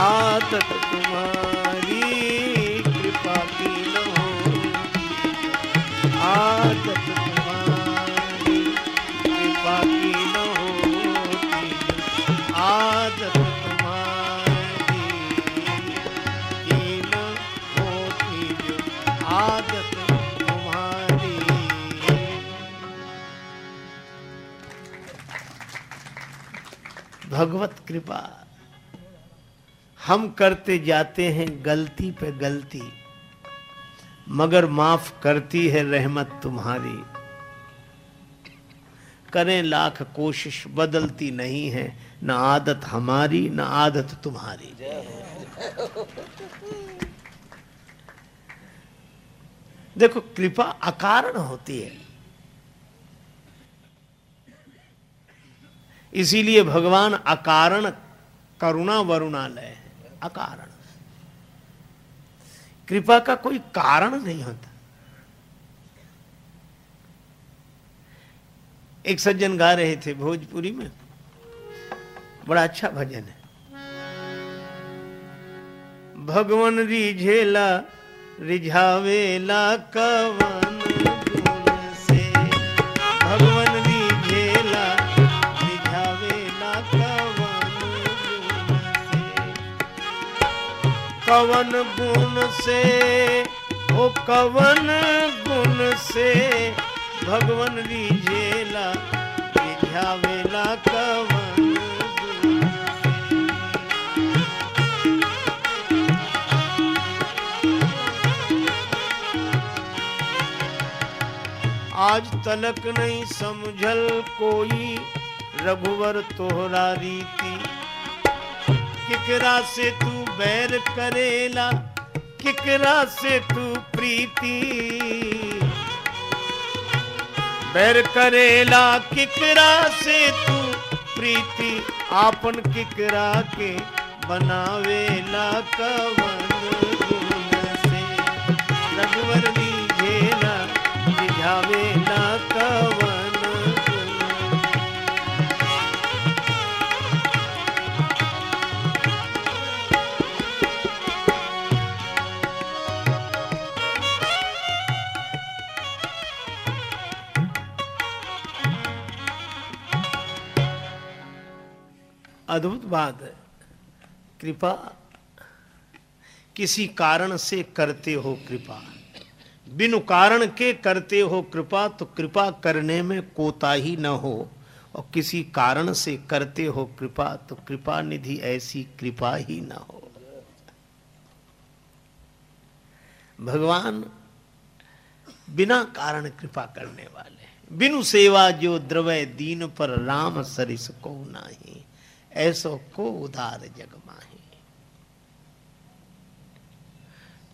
आदत तुम्हारी कृपा की न होती आदत भगवत कृपा। हम करते जाते हैं गलती पे गलती, मगर माफ़ करती है रहमत तुम्हारी। करें लाख कोशिश, बदलती नहीं है, न आदत हमारी, न आदत तुम्हारी। देखो, कृपा अकारण होती है। इसीलिए भगवान अकारण करुणा वरुणालय है। अकारण। कृपा का कोई कारण नहीं होता। एक सज्जन गा रहे थे भोजपुरी में। बड़ा अच्छा भजन है। भगवान रिझेला, रिझावेला कवन कवन गुण से, ओ कवन गुण से भगवन रिझेला रिझावेला कवन आज तलक नहीं समझल कोई, रघुवर तोहरा रीति। किकरा से तू बैर करेला, किकरा से तू प्रीति। बैर करेला, किकरा से तू प्रीति। आपन किकरा के बनावेला कवन गुण से। रघुवर लीझेला रिझावेला कवन अद्भुत बात है। कृपा, किसी कारण से करते हो कृपा। बिनु कारण के करते हो कृपा तो कृपा करने में कोताही न हो। और किसी कारण से करते हो कृपा तो कृपा निधि ऐसी कृपा ही न हो। भगवान बिना कारण कृपा करने वाले बिनु सेवा जो द्रवय दीन पर राम सरिस को नाही। ऐसो को उदार जग माही।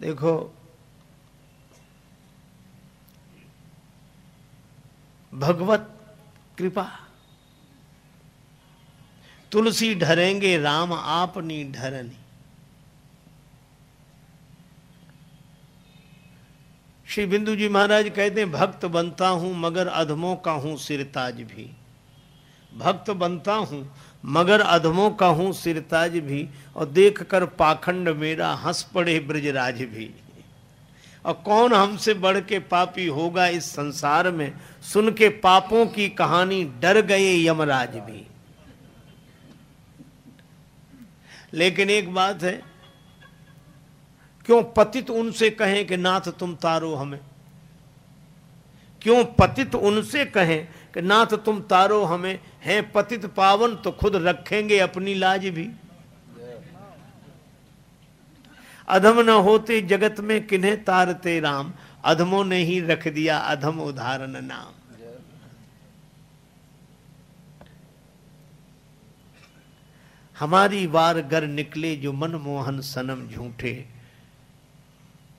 देखो, भगवत कृपा। तुलसी ढरेंगे, राम आपनी ढरनी। श्री बिंदु जी महाराज कहते हैं, भक्त बनता हूँ मगर अधमों का हूँ सिरताज भी। भक्त बनता हूँ मगर अधमों का हूँ सिरताज भी, और देख कर पाखंड मेरा हंस पड़े ब्रजराज भी। और कौन हमसे बढ़ के पापी होगा इस संसार में? सुन के पापों की कहानी डर गए यमराज भी। लेकिन एक बात है, क्यों पतित उनसे कहें कि नाथ तुम तारो हमें? क्यों पतित उनसे कहें कि नाथ तुम तारो हमें? हैं पतित पावन तो खुद रखेंगे अपनी लाज भी। अधम न होते जगत में किन्हें तारते राम, अधमों ने ही रख दिया अधम उदाहरण नाम। हमारी वार गर निकले जो मनमोहन सनम झूठे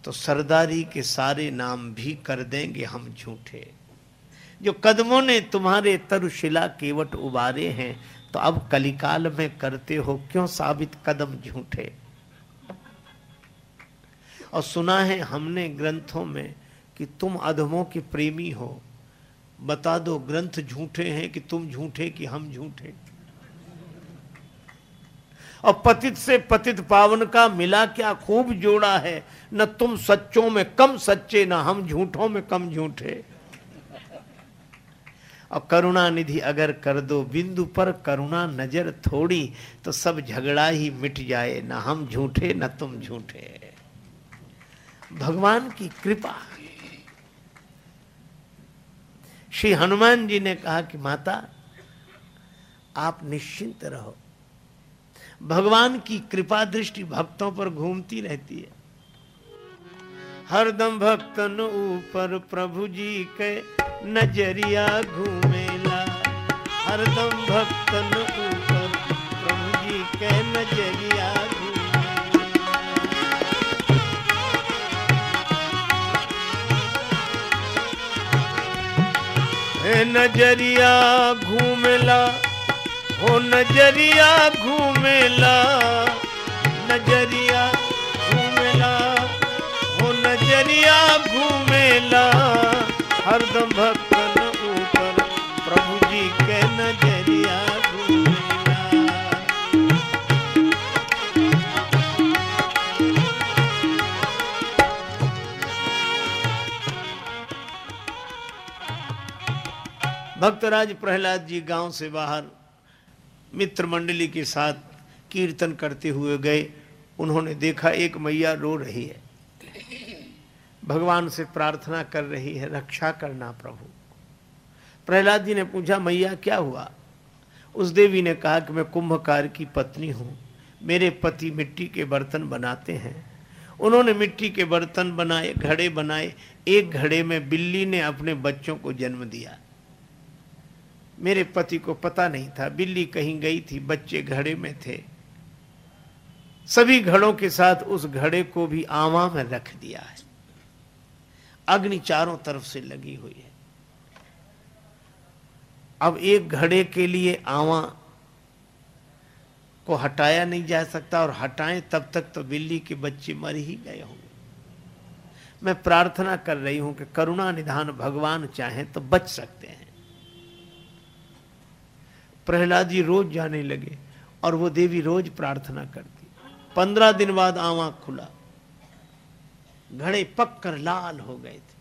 तो सरदारी के सारे नाम भी कर देंगे हम झूठे। जो कदमों ने तुम्हारे तरुशिला केवट उबारे हैं तो अब कलिकाल में करते हो क्यों साबित कदम झूठे? और सुना है हमने ग्रंथों में कि तुम अधमों के प्रेमी हो। बता दो ग्रंथ झूठे हैं कि तुम झूठे कि हम झूठे? और पतित से पतित पावन का मिला क्या खूब जोड़ा है? न तुम सच्चों में कम सच्चे, न हम झूठों में कम झूठे। और करुणा निधि अगर कर दो, बिंदु पर करुणा नज़र थोड़ी तो सब झगड़ा ही मिट जाए, न हम झूठे, न तुम झूठे। भगवान की कृपा। श्री हनुमान जी ने कहा कि माता, आप निश्चिंत रहो। भगवान की कृपा दृष्टि भक्तों पर घूमती रहती है। हरदम भक्तन ऊपर प्रभु जी के नज़रिया घूमेला। हरदम भक्तन ऊपर प्रभु जी के नज़रिया घूमेला। नज़रिया घूमेला हो नज़रिया घूमेला। नज़रिया घूमेला हो नज़रिया घूमेला। हरदम भक्तन ऊपर, प्रभु जी के नज़रिया भक्तराज प्रहलाद जी गाँव से बाहर मित्र मंडली के साथ कीर्तन करते हुए गए। उन्होंने देखा, एक मैया रो रही है। भगवान से प्रार्थना कर रही है, रक्षा करना प्रभु। प्रहलाद जी ने पूछा, मैया, क्या हुआ? उस देवी ने कहा कि मैं कुंभकार की पत्नी हूँ। मेरे पति मिट्टी के बर्तन बनाते हैं। उन्होंने मिट्टी के बर्तन बनाए, घड़े बनाए। एक घड़े में बिल्ली ने अपने बच्चों को जन्म दिया। मेरे पति को पता नहीं था, बिल्ली कहीं गई थी, बच्चे घड़े में थे। सभी घड़ों के साथ उस घड़े को भी आवा में रख दिया है। अग्नि चारों तरफ़ से लगी हुई है। अब एक घड़े के लिए आवा को हटाया नहीं जा सकता और हटाएँ, तब तक तो बिल्ली के बच्चे मर ही गए होंगे। मैं प्रार्थना कर रही हूँ कि करुणा निधान भगवान चाहे तो बच सकते हैं। प्रहलाद जी रोज जाने लगे और वो देवी रोज प्रार्थना करती। पंद्रह दिन बाद आवा खुला। घड़े पक कर लाल हो गए थे।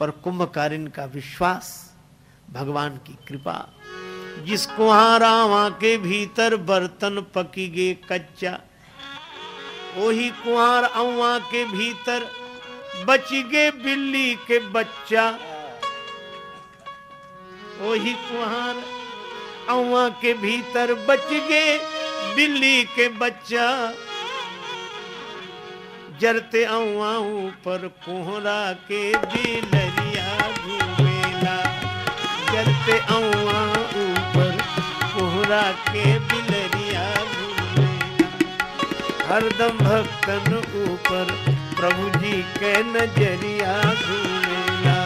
पर कुंभकारिन का विश्वास, भगवान की कृपा जिस कुहारावा के भीतर बर्तन पकी गे कच्चा, वही कुहार अवा के भीतर बच गे बिल्ली के बच्चा। वही कुहार अवा के भीतर बच गे बिल्ली के बच्चा। जरते अवा पर कोहरा के बिलरिया घूमेला। जरते अवा ऊपर कोहरा के बिलरिया घूमेला। हरदम भक्तन ऊपर प्रभु जी के नज़रिया घूमेला।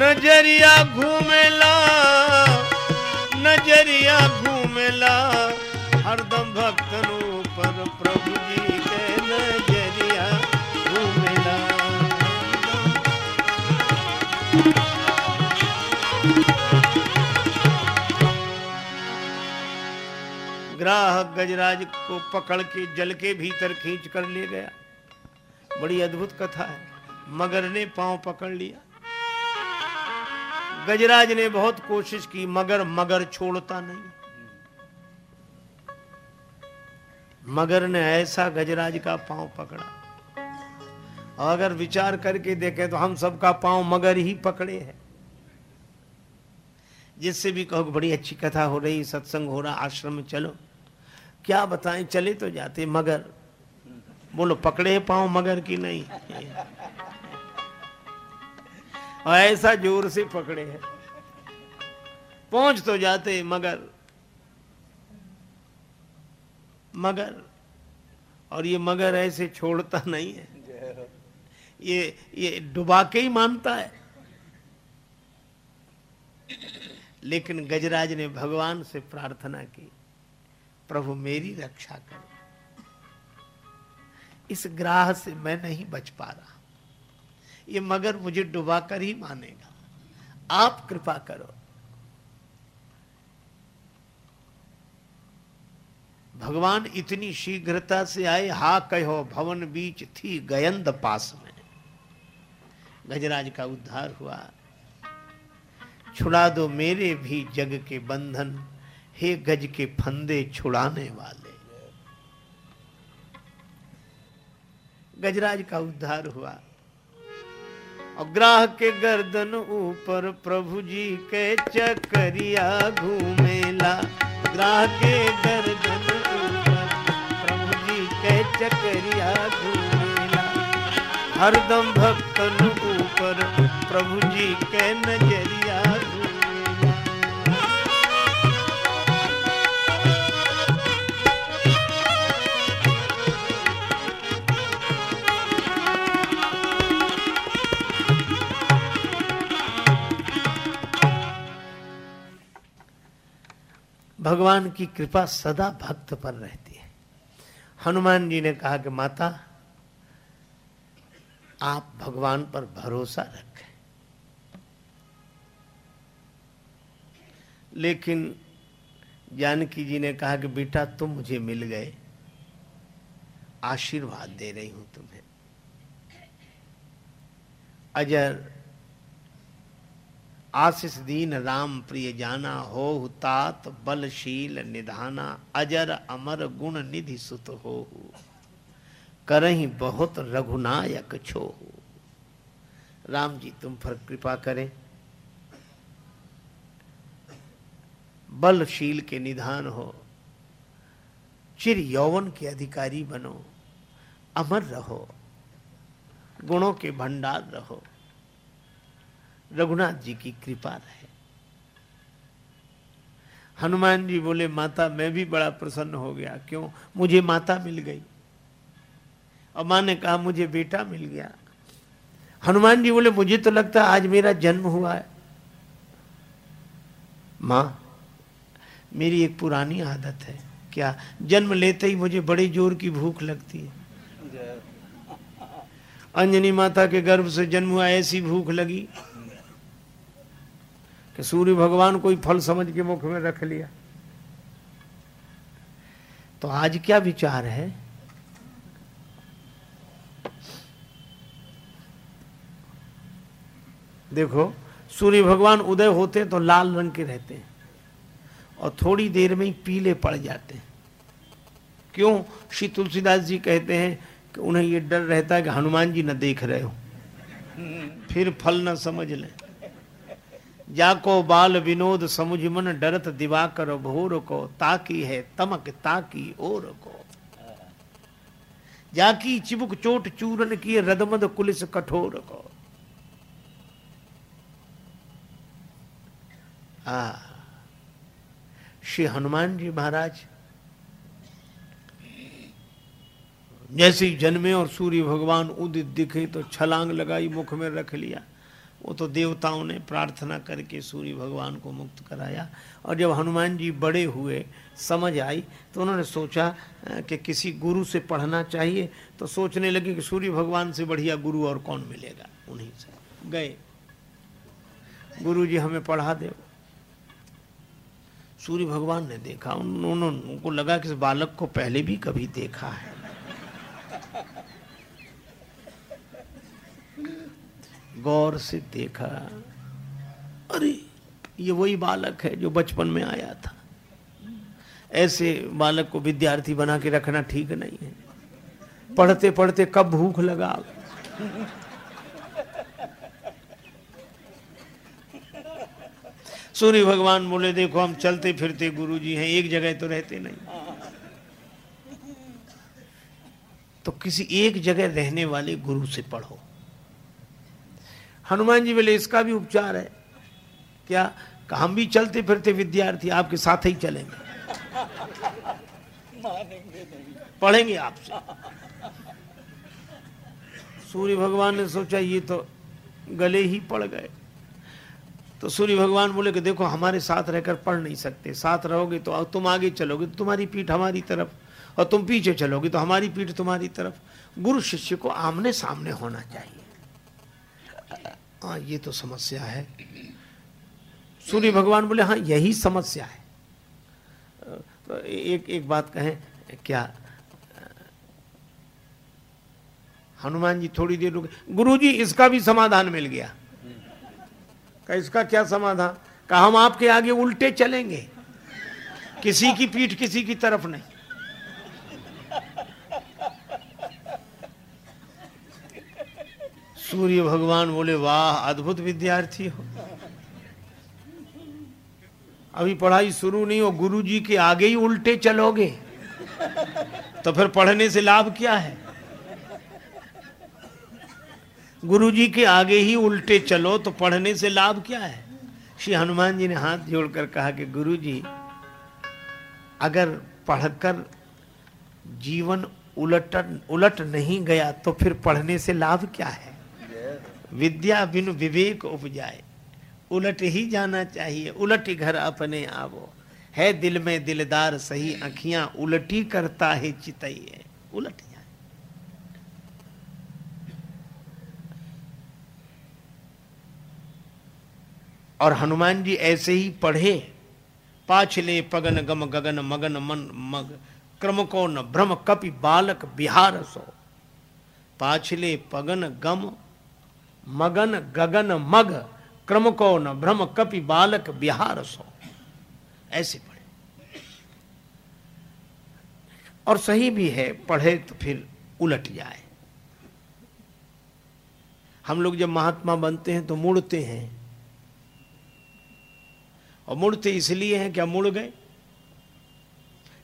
नज़रिया घूमेला। नज़रिया घूमेला, हरदम भक्तन ऊपर प्रभु जी के नज़रिया घूमेला। ग्राहक गजराज को पकड़ के जल के भीतर खींच कर ले गया। बड़ी अद्भुत कथा है, मगर ने पाँव पकड़ लिया। गजराज ने बहुत कोशिश की, मगर मगर छोड़ता नहीं। मगर ने ऐसा गजराज का पाँव पकड़ा। और अगर विचार करके देखें तो हम सबका पाँव मगर ही पकड़े हैं। जिससे भी कहो बड़ी अच्छी कथा हो रही, सत्संग हो रहा, आश्रम में चलो। क्या बताएँ, चले तो जाते मगर। बोलो, पकड़े पाँव मगर की नहीं? और ऐसा ज़ोर से पकड़े हैं। पहुँच तो जाते मगर मगर, और ये मगर ऐसे छोड़ता नहीं है। ये ये डुबा के ही मानता है। लेकिन गजराज ने भगवान से प्रार्थना की, प्रभु मेरी रक्षा करो। इस ग्राह से मैं नहीं बच पा रहा। ये मगर मुझे डुबा कर ही मानेगा। आप कृपा करो। भगवान इतनी शीघ्रता से आए, हा कहो, भवन बीच थी गयंद पास में। गजराज का उद्धार हुआ। छुड़ा दो मेरे भी जग के बंधन, हे गज के फंदे छुड़ाने वाले। गजराज का उद्धार हुआ। और ग्राह के गर्दन ऊपर प्रभु जी के चकरिया घूमेला। ग्राह के गर्दन ऊपर प्रभु जी के चकरिया घूमेला। हरदम भक्तन ऊपर प्रभु जी के नज़रिया घूमेला। भगवान की कृपा सदा भक्त पर रहती है। हनुमान जी ने कहा कि माता, आप भगवान पर भरोसा रखें। लेकिन जानकी जी ने कहा कि बेटा, तुम मुझे मिल गए, आशीर्वाद दे रही हूँ तुम्हें। अजर आशीष दीन राम प्रिय जाना, हो तात बलशील निधाना, अजर अमर गुण निधि सुत हो। करही बहुत रघुनायक छो। राम जी, तुम पर कृपा करें। बलशील के निधान हो। चिर यौवन के अधिकारी बनो। अमर रहो। गुणों के भंडार रहो। रघुनाथ जी की कृपा रहे। हनुमान जी बोले, माता, मैं भी बड़ा प्रसन्न हो गया। क्यों? मुझे माता मिल गई। और माँ ने कहा, मुझे बेटा मिल गया। हनुमान जी बोले, मुझे तो लगता आज मेरा जन्म हुआ है। माँ, मेरी एक पुरानी आदत है। क्या जन्म लेते ही मुझे बड़े ज़ोर की भूख लगती है? अंजनी माता के गर्भ से जन्म हुआ, ऐसी भूख लगी। कि सूर्य भगवान कोई फल समझ के मुख में रख लिया। तो आज क्या विचार है? देखो, सूर्य भगवान उदय होते तो लाल रंग के रहते हैं और थोड़ी देर में ही पीले पड़ जाते हैं। क्यों? श्री तुलसीदास जी कहते हैं कि उन्हें ये डर रहता है कि हनुमान जी न देख रहे हो। फिर फल न समझ ले। जाको बाल विनोद समुझ मन डरत दिवाकर भोर को, ताकी है तमक ताकी ओर को। जाकी चिबुक चोट चूरन की रदमद कुलिस कठोर को। आ, श्री हनुमान जी महाराज, जैसे जन्मे और सूर्य भगवान उदित दिखे तो छलांग लगाई मुख में रख लिया। वो तो देवताओं ने प्रार्थना करके सूर्य भगवान को मुक्त कराया। और जब हनुमान जी बड़े हुए, समझ आई तो उन्होंने सोचा कि किसी गुरु से पढ़ना चाहिए। तो सोचने लगे कि सूर्य भगवान से बढ़िया गुरु और कौन मिलेगा? उन्हीं से। गए। गुरु जी हमें पढ़ा दे। सूर्य भगवान ने देखा। उन्होंने उनको लगा कि इस बालक को पहले भी कभी देखा है। गौर से देखा। अरे, ये वही बालक है जो बचपन में आया था। ऐसे बालक को विद्यार्थी बना के रखना ठीक नहीं है। पढ़ते पढ़ते कब भूख लगा। सूर्य भगवान बोले, देखो, हम चलते फिरते गुरु जी हैं, एक जगह तो रहते नहीं। तो किसी एक जगह रहने वाले गुरु से पढ़ो। हनुमान जी बोले, इसका भी उपचार है। क्या? हम भी चलते फिरते विद्यार्थी, आपके साथ ही चलेंगे। पढ़ेंगे आपसे। सूर्य भगवान ने सोचा, ये तो गले ही पड़ गए। तो सूर्य भगवान बोले कि देखो, हमारे साथ रहकर पढ़ नहीं सकते। साथ रहोगे तो तुम आगे चलोगे तो तुम्हारी पीठ हमारी तरफ़, और तुम पीछे चलोगे तो हमारी पीठ तुम्हारी तरफ़। गुरु शिष्य को आमने सामने होना चाहिए। हाँ ये तो समस्या है। सूर्य भगवान बोले हाँ यही समस्या है। तो एक एक बात कहें, क्या, हनुमान जी थोड़ी देर रुके। गुरु जी इसका भी समाधान मिल गया। का इसका क्या समाधान? कहा, हम आपके आगे उल्टे चलेंगे। किसी की पीठ किसी की तरफ़ नहीं। सूर्य भगवान बोले, वाह, अद्भुत विद्यार्थी हो। अभी पढ़ाई शुरू नहीं हो गुरु जी के आगे ही उल्टे चलोगे। तो फिर पढ़ने से लाभ क्या है? गुरु जी के आगे ही उल्टे चलो तो पढ़ने से लाभ क्या है? श्री हनुमान जी ने हाथ जोड़कर कहा कि गुरु जी अगर पढ़कर जीवन उलट उलट नहीं गया तो फिर पढ़ने से लाभ क्या है? विद्या बिन विवेक उपजाए। उलट ही जाना चाहिए, उलट घर अपने आवो। है दिल में दिलदार सही, अखियाँ उलटी करता है चितई है उलट जाए। और हनुमान जी ऐसे ही पढ़े, पाछले पगन गम गगन मगन मन मग, क्रम को भ्रम कपि बालक बिहार सो। पाछले पगन गम मगन गगन मग क्रम को न भ्रम कपि बालक बिहार सो। ऐसे पढ़े। और सही भी है, पढ़े तो फिर उलट जाए। हम लोग जब महात्मा बनते हैं तो मुड़ते हैं। और मुड़ते इसलिए हैं क्या मुड़ गए।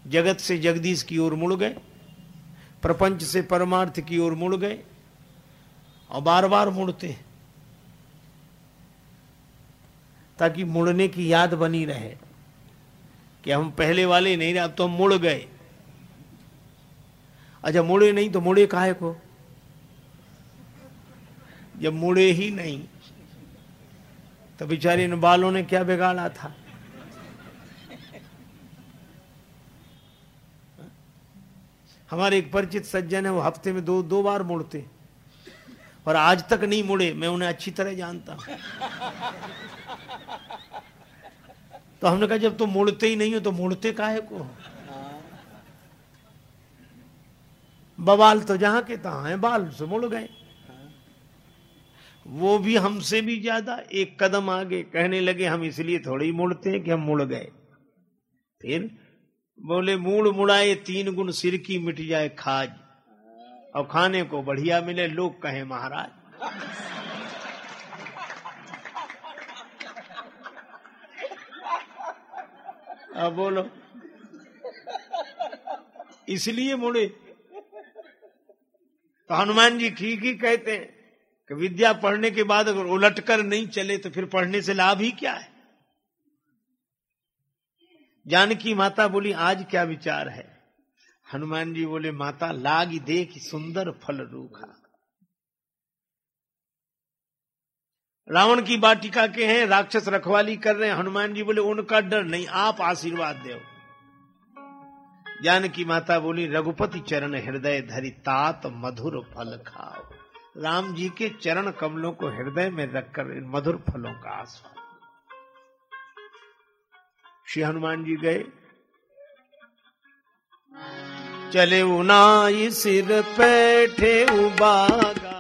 जगत से जगदीश की ओर मुड़ गए। प्रपंच से परमार्थ की ओर मुड़ गए। और बार बार मुड़ते हैं। ताकि मुड़ने की याद बनी रहे कि हम पहले वाले नहीं रहे, अब तो हम मुड़ गए। अच्छा मुड़े नहीं तो मुड़े काहे को? जब मुड़े ही नहीं तो बेचारे इन बालों ने क्या बिगाड़ा था? हमारे एक परिचित सज्जन है, वो हफ़्ते में दो दो बार मुड़ते और आज तक नहीं मुड़े, मैं उन्हें अच्छी तरह जानता हूँ। तो हमने कहा, जब तुम तो मुड़ते ही नहीं हो तो मुड़ते काहे को बवाल तो जहाँ के तहा है, बाल से मुड़ गए। वो भी हमसे भी ज़्यादा एक कदम आगे कहने लगे, हम इसलिए थोड़े ही मुड़ते हैं कि हम मुड़ गए। फिर बोले, मूड मुड़ाए, तीन गुण सिर की मिट जाए खाज। और खाने को बढ़िया मिले, लोग कहे, महाराज। अब बोलो। इसलिए मुड़े तो हनुमान जी ठीक ही कहते हैं कि विद्या पढ़ने के बाद अगर उलट कर नहीं चले तो फिर पढ़ने से लाभ ही क्या है? जानकी माता बोली, आज क्या विचार है? हनुमान जी बोले, माता, लाग देख सुंदर फल रूखा। रावण की बाटिका के हैं, राक्षस रखवाली कर रहे हैं। हनुमान जी बोले, उनका डर नहीं, आप आशीर्वाद दो। जानकी माता बोली, रघुपति चरण हृदय धरी तात मधुर फल खाओ। राम जी के चरण कमलों को हृदय में रखकर इन मधुर फलों का आस्वाद। श्री हनुमान जी गए। चले उनाई सिर बैठे उबागा।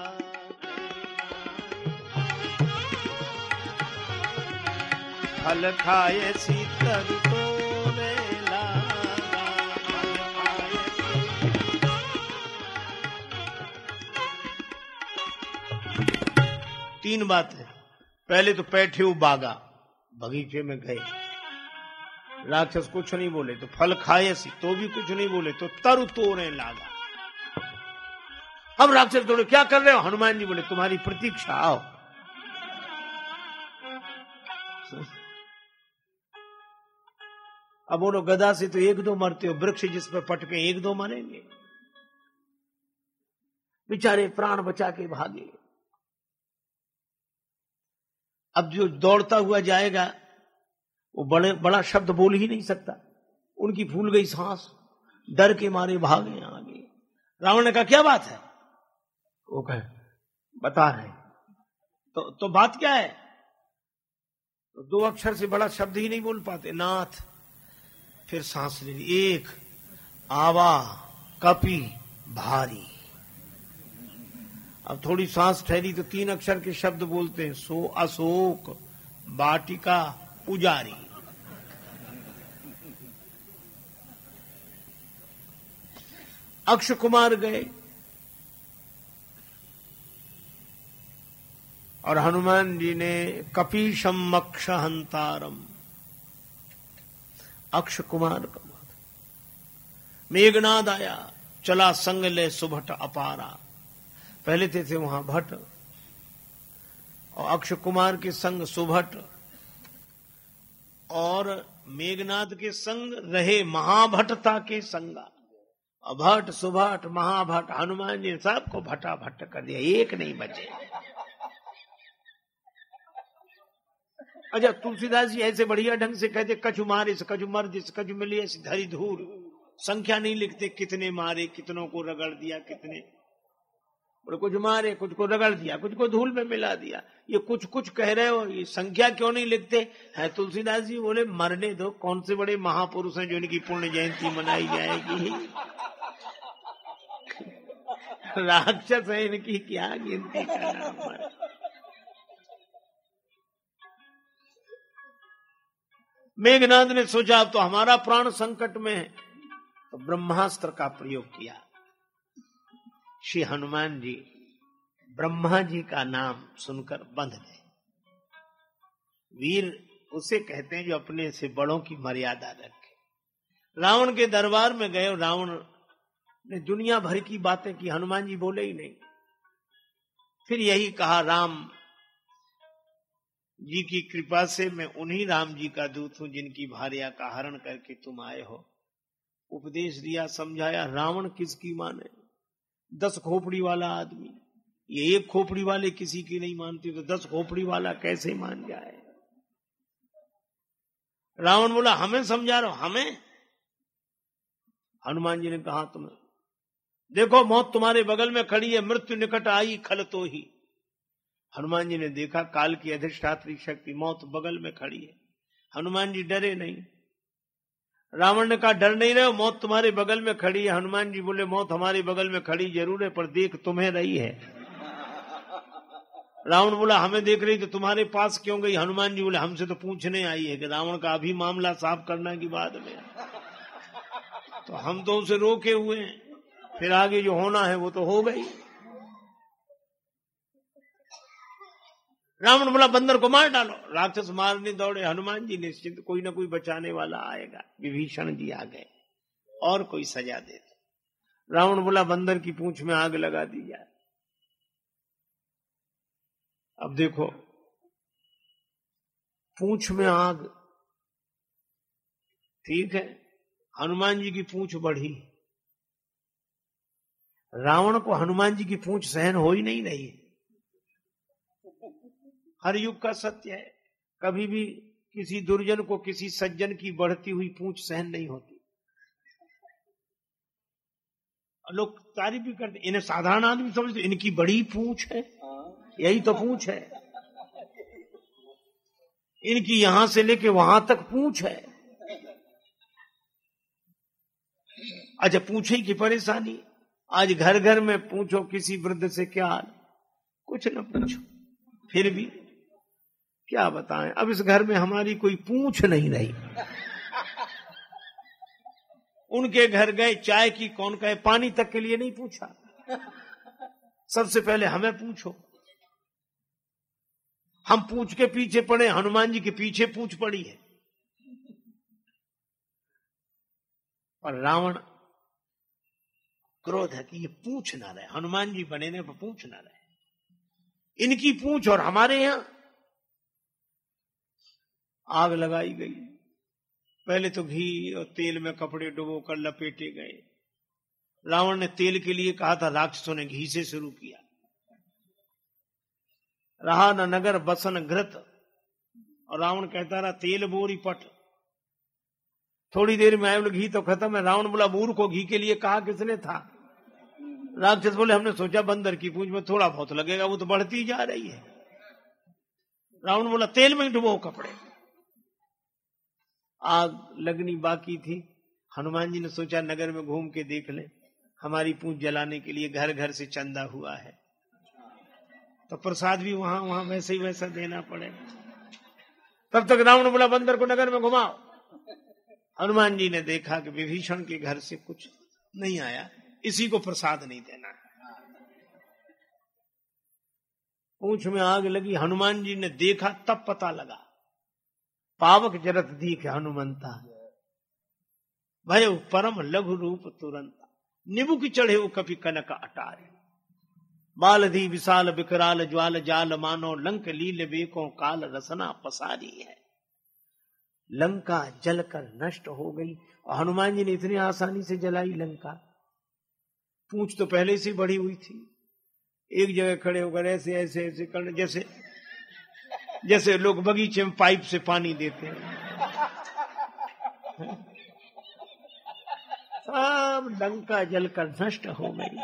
फल खाए सीतर तो तीन बात है। पहले तो बैठे बागा बगीचे में गए। राक्षस कुछ नहीं बोले तो फल खाए सी तो भी कुछ नहीं बोले तो तरु तोड़े लागा। अब राक्षस तोड़े क्या कर रहे हो? हनुमान जी बोले, तुम्हारी प्रतीक्षा आओ। अब बोलो, गदा से तो एक दो मरते हो, वृक्ष जिस पर पटके एक दो मरेंगे। बेचारे प्राण बचा के भागे। अब जो दौड़ता हुआ जाएगा वो बड़े, बड़ा शब्द बोल ही नहीं सकता। उनकी फूल गई सांस, डर के मारे भागे आगे। रावण ने कहा, क्या बात है? वो कहे, बता रहे तो तो बात क्या है? तो दो अक्षर से बड़ा शब्द ही नहीं बोल पाते। नाथ, फिर सांस ले ली। एक, आवा, कपी, भारी। अब थोड़ी सांस ठहरी तो तीन अक्षर के शब्द बोलते हैं। सो, अशोक, बाटिका, पुजारी। अक्ष कुमार गए। और हनुमान जी ने कपीशम मक्ष हंतारम अक्ष कुमार का मेघनाद आया, चला संग ले सुभट अपारा। पहले थे थे वहाँ भट्ट और अक्ष कुमार के संग सुभट। और मेघनाद के संग रहे महाभट्टता के संगा। अभट, सुभट, महाभट, हनुमान जी सबको भटा भट्ट कर दिया, एक नहीं बचे। अच्छा तुलसीदास जी ऐसे बढ़िया ढंग से कहते, कछु मारे से कछु मर जिस कछु मिली धरी धूर। संख्या नहीं लिखते कितने मारे, कितनों को रगड़ दिया, कितने। कुछ मारे, कुछ को रगड़ दिया, कुछ को धूल में मिला दिया। ये कुछ कुछ कह रहे हो, ये संख्या क्यों नहीं लिखते? है तुलसीदास जी बोले, मरने दो, कौन से बड़े महापुरुष हैं जो इनकी पुण्य जयंती मनाई जाएगी? राक्षस है इनकी क्या गिनती मेघनाथ ने सोचा, अब तो हमारा प्राण संकट में है। तो ब्रह्मास्त्र का प्रयोग किया। श्री हनुमान जी ब्रह्मा जी का नाम सुनकर बंध गए। वीर उसे कहते हैं जो अपने से बड़ों की मर्यादा रखे। रावण के दरबार में गए रावण ने दुनिया भर की बातें की, हनुमान जी बोले ही नहीं। फिर यही कहा, राम जी की कृपा से मैं उन्हीं राम जी का दूत हूँ जिनकी भार्या का हरण करके तुम आए हो। उपदेश दिया, समझाया, रावण किसकी माने? दस खोपड़ी वाला आदमी। ये एक खोपड़ी वाले किसी की नहीं मानते तो दस खोपड़ी वाला कैसे मान जाए? रावण बोला, हमें समझा रहे हमें? हनुमान जी ने कहा, तुम्हें देखो, मौत तुम्हारे बगल में खड़ी है, मृत्यु निकट आई, खल तो ही। हनुमान जी ने देखा, काल की अधिष्ठात्री शक्ति, मौत बगल में खड़ी है। हनुमान जी डरे नहीं। रावण ने कहा, डर नहीं रहे, मौत तुम्हारे बगल में खड़ी है। हनुमान जी बोले, मौत हमारे बगल में खड़ी ज़रूर है, पर देख तुम्हें रही है। रावण बोला, हमें देख रही तो तुम्हारे पास क्यों गई? हनुमान जी बोले, हमसे तो पूछने आई है कि रावण का अभी मामला साफ़ करना की बाद में? तो हम तो उसे रोके हुए हैं। फिर आगे जो होना है वो तो हो गई। रावण बोला, बंदर को मार डालो। राक्षस मारने दौड़े, हनुमान जी निश्चित, कोई ना कोई बचाने वाला आएगा। विभीषण जी आ गए, और कोई सजा दे दो। रावण बोला, बंदर की पूंछ में आग लगा दी जाए। अब देखो, पूंछ में आग, ठीक है, हनुमान जी की पूंछ बढ़ी। रावण को हनुमान जी की पूंछ सहन हो ही नहीं रही हर युग का सत्य है। कभी भी किसी दुर्जन को किसी सज्जन की बढ़ती हुई पूंछ सहन नहीं होती। लोग तारीफ़ भी करते, इन्हें साधारण आदमी समझते, इनकी बड़ी पूंछ है। यही तो पूंछ है। इनकी यहाँ से लेके वहाँ तक पूंछ है। अच्छा पूछे की परेशानी? आज घर घर में पूछो किसी वृद्ध से क्या हाल? कुछ न पूछो। फिर भी, क्या बताएँ? अब इस घर में हमारी कोई पूछ नहीं रही। उनके घर गए, चाय की कौन कहे? पानी तक के लिए नहीं पूछा। सबसे पहले हमें पूछो। हम पूछ के पीछे पड़े, हनुमान जी के पीछे पूछ पड़ी है। और रावण क्रोध है कि ये पूछ ना रहे, हनुमान जी बने ने पूछ ना रहे। इनकी पूछ और हमारे यहाँ आग लगाई गई। पहले तो घी और तेल में कपड़े डुबो कर लपेटे गए। रावण ने तेल के लिए कहा था, राक्षसों ने घी से शुरू किया। रहा न नगर बसन घृत। और रावण कहता रहा, तेल बोरी पट। थोड़ी देर में आए घी तो खत्म है। रावण बोला मूर को घी के लिए कहा किसने था? राक्षस बोले, हमने सोचा बंदर की पूंछ में थोड़ा बहुत लगेगा, वो तो बढ़ती जा रही है। रावण बोला, तेल में डुबो कपड़े। आग लगनी बाकी थी। हनुमान जी ने सोचा, नगर में घूम के देख ले। हमारी पूंछ जलाने के लिए घर घर से चंदा हुआ है। तो प्रसाद भी वहाँ वहाँ वैसे ही वैसा देना पड़ेगा। तब तक रावण बोला, बंदर को नगर में घुमाओ। हनुमान जी ने देखा कि विभीषण के घर से कुछ नहीं आया। इसी को प्रसाद नहीं देना पूछ में आग लगी, हनुमान जी ने देखा, तब पता लगा। पावक जरत दीख हनुमंता। भय परम लघु रूप तुरंत। निबुक चढ़े वो कभी कनक अटारे। बालधी विशाल विकराल ज्वाल जाल मानो, लंक लील बेको काल रसना पसारी है। लंका जलकर नष्ट हो गई, और हनुमान जी ने इतनी आसानी से जलाई लंका। पूछ तो पहले से बढ़ी हुई थी। एक जगह खड़े होकर ऐसे ऐसे ऐसे करने जैसे जैसे लोग बगीचे में पाइप से पानी देते हैं। सब लंका जलकर नष्ट हो गई।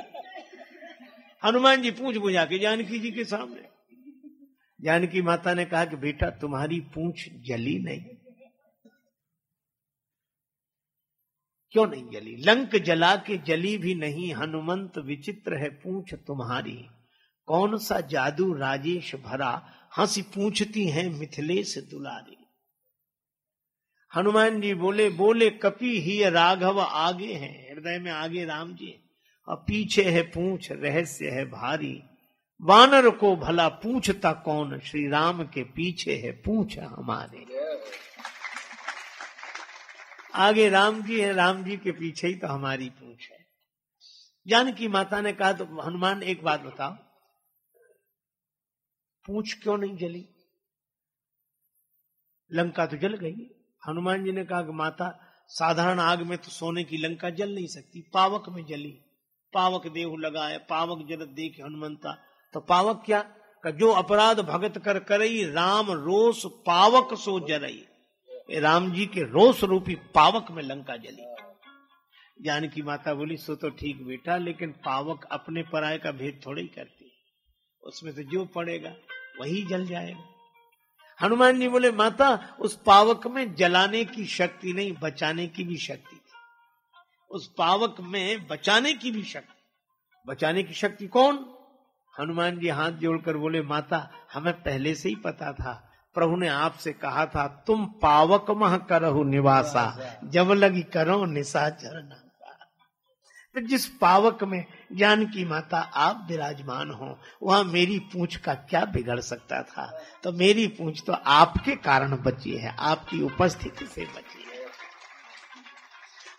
हनुमान जी पूछ बुझा के जानकी जी के सामने। जानकी माता ने कहा कि बेटा, तुम्हारी पूछ जली नहीं। क्यों नहीं जली? लंक जला के जली भी नहीं, हनुमंत विचित्र है पूछ तुम्हारी। कौन सा जादू राजेश भरा? हँसी पूछती हैं मिथिलेश दुलारी। हनुमान जी बोले बोले, कपि ही राघव आगे हैं। हृदय में आगे राम जी और पीछे है पूछ, रहस्य है भारी। वानर को भला पूछता कौन? श्री राम के पीछे है पूछ हमारे। आगे राम जी है, राम जी के पीछे ही तो हमारी पूछ है। जानकी माता ने कहा तो हनुमान, एक बात बताओ। पूछ क्यों नहीं जली? लंका तो जल गई। हनुमान जी ने कहा कि माता, साधारण आग में तो सोने की लंका जल नहीं सकती, पावक में जली। पावक देह लगाए, पावक जलत देख हनुमंता। तो पावक क्या? का जो अपराध भगत कर करई, राम रोष पावक सो जरई। राम जी के रोष रूपी पावक में लंका जली। जानकी माता बोली, सो तो ठीक बेटा, लेकिन पावक अपने पराय का भेद थोड़ा ही करती। उसमें तो जो पड़ेगा, वही जल जाएगा। हनुमान जी बोले, माता, उस पावक में जलाने की शक्ति नहीं, बचाने की भी शक्ति थी। उस पावक में बचाने की भी शक्ति। बचाने की शक्ति कौन? हनुमान जी हाथ जोड़कर बोले, माता, हमें पहले से ही पता था प्रभु ने आपसे कहा था, तुम पावक मह करहु निवासा, जब लगी करो निशाचर तो जिस पावक में ज्ञान की माता आप विराजमान हो, वहाँ मेरी पूछ का क्या बिगड़ सकता था? तो मेरी पूछ तो आपके कारण बची है, आपकी उपस्थिति से बची है।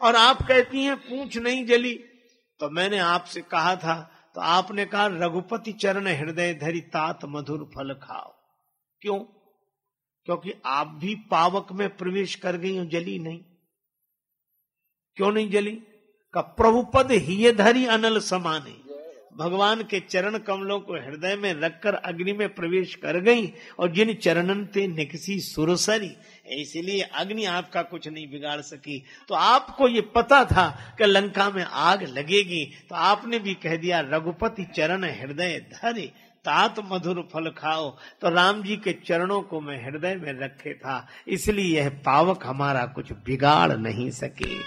और आप कहती हैं, पूछ नहीं जली। तो मैंने आपसे कहा था तो आपने कहा, रघुपति चरण हृदय धरी, तात मधुर फल खाओ। क्यों? क्योंकि आप भी पावक में प्रवेश कर गई हो, जली नहीं। क्यों नहीं जली? का प्रभुपद ही धरी अनल समाने। भगवान के चरण कमलों को हृदय में रखकर अग्नि में प्रवेश कर गई और जिन चरणन ते निकसी सुरसरी इसलिए अग्नि आपका कुछ नहीं बिगाड़ सकी। तो आपको ये पता था कि लंका में आग लगेगी तो आपने भी कह दिया, रघुपति चरण हृदय धरे। तात मधुर फल खाओ तो राम जी के चरणों को मैं हृदय में रखे था, इसलिए यह पावक हमारा कुछ बिगाड़ नहीं सके।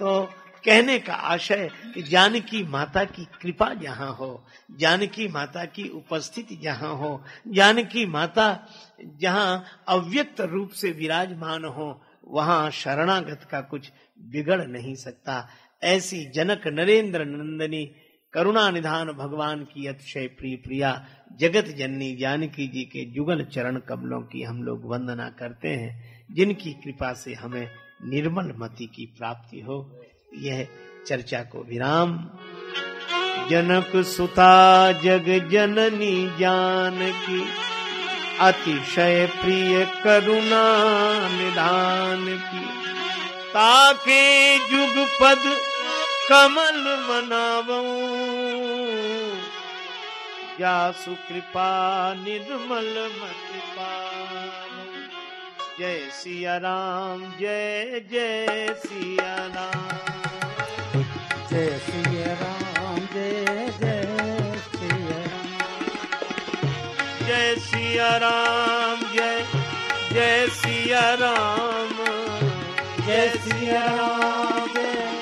तो कहने का आशय कि जानकी माता की कृपा जहाँ हो, जानकी माता की उपस्थिति जहाँ हो, जानकी माता जहाँ अव्यक्त रूप से विराजमान हो, वहाँ शरणागत का कुछ बिगड़ नहीं सकता। ऐसी जनक नरेंद्र नंदनी करुणा निधान भगवान की अतिशय प्रिय प्रिया, जगत जननी जानकी जी के जुगल चरण कमलों की हम लोग वंदना करते हैं, जिनकी कृपा से हमें निर्मल मति की प्राप्ति हो। यह चर्चा को विराम। जनक सुता जग जननी जान की अतिशय प्रिय करुणा निधान की, ताके जुग पद कमल मनावो। या सुकृपा निर्मल मत जय सिया राम जय जय सिया राम। जय सिया राम जय जय सिया जय सिया राम जय जय सिया राम। जय सिया राम जय।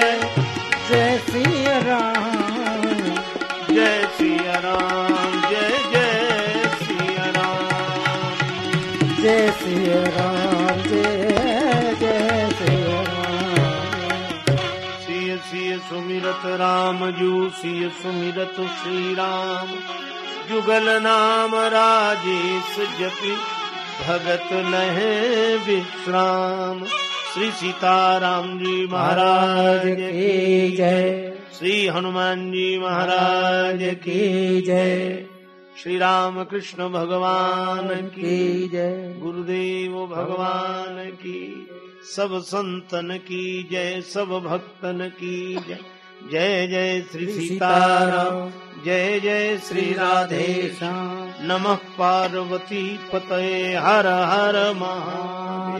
सुमिरत राम जू सिय सुमिरत श्री राम जुगल नाम राजेश जपि भगत लहे विश्राम श्री सीताराम जी महाराज की जय श्री हनुमान जी महाराज की जय श्री राम कृष्ण भगवान की जय। गुरुदेव भगवान की। सब संतन की जय सब भक्तन की जय। जय जय श्री सीताराम। जय जय श्री राधे नमः पार्वती पतये हर हर महा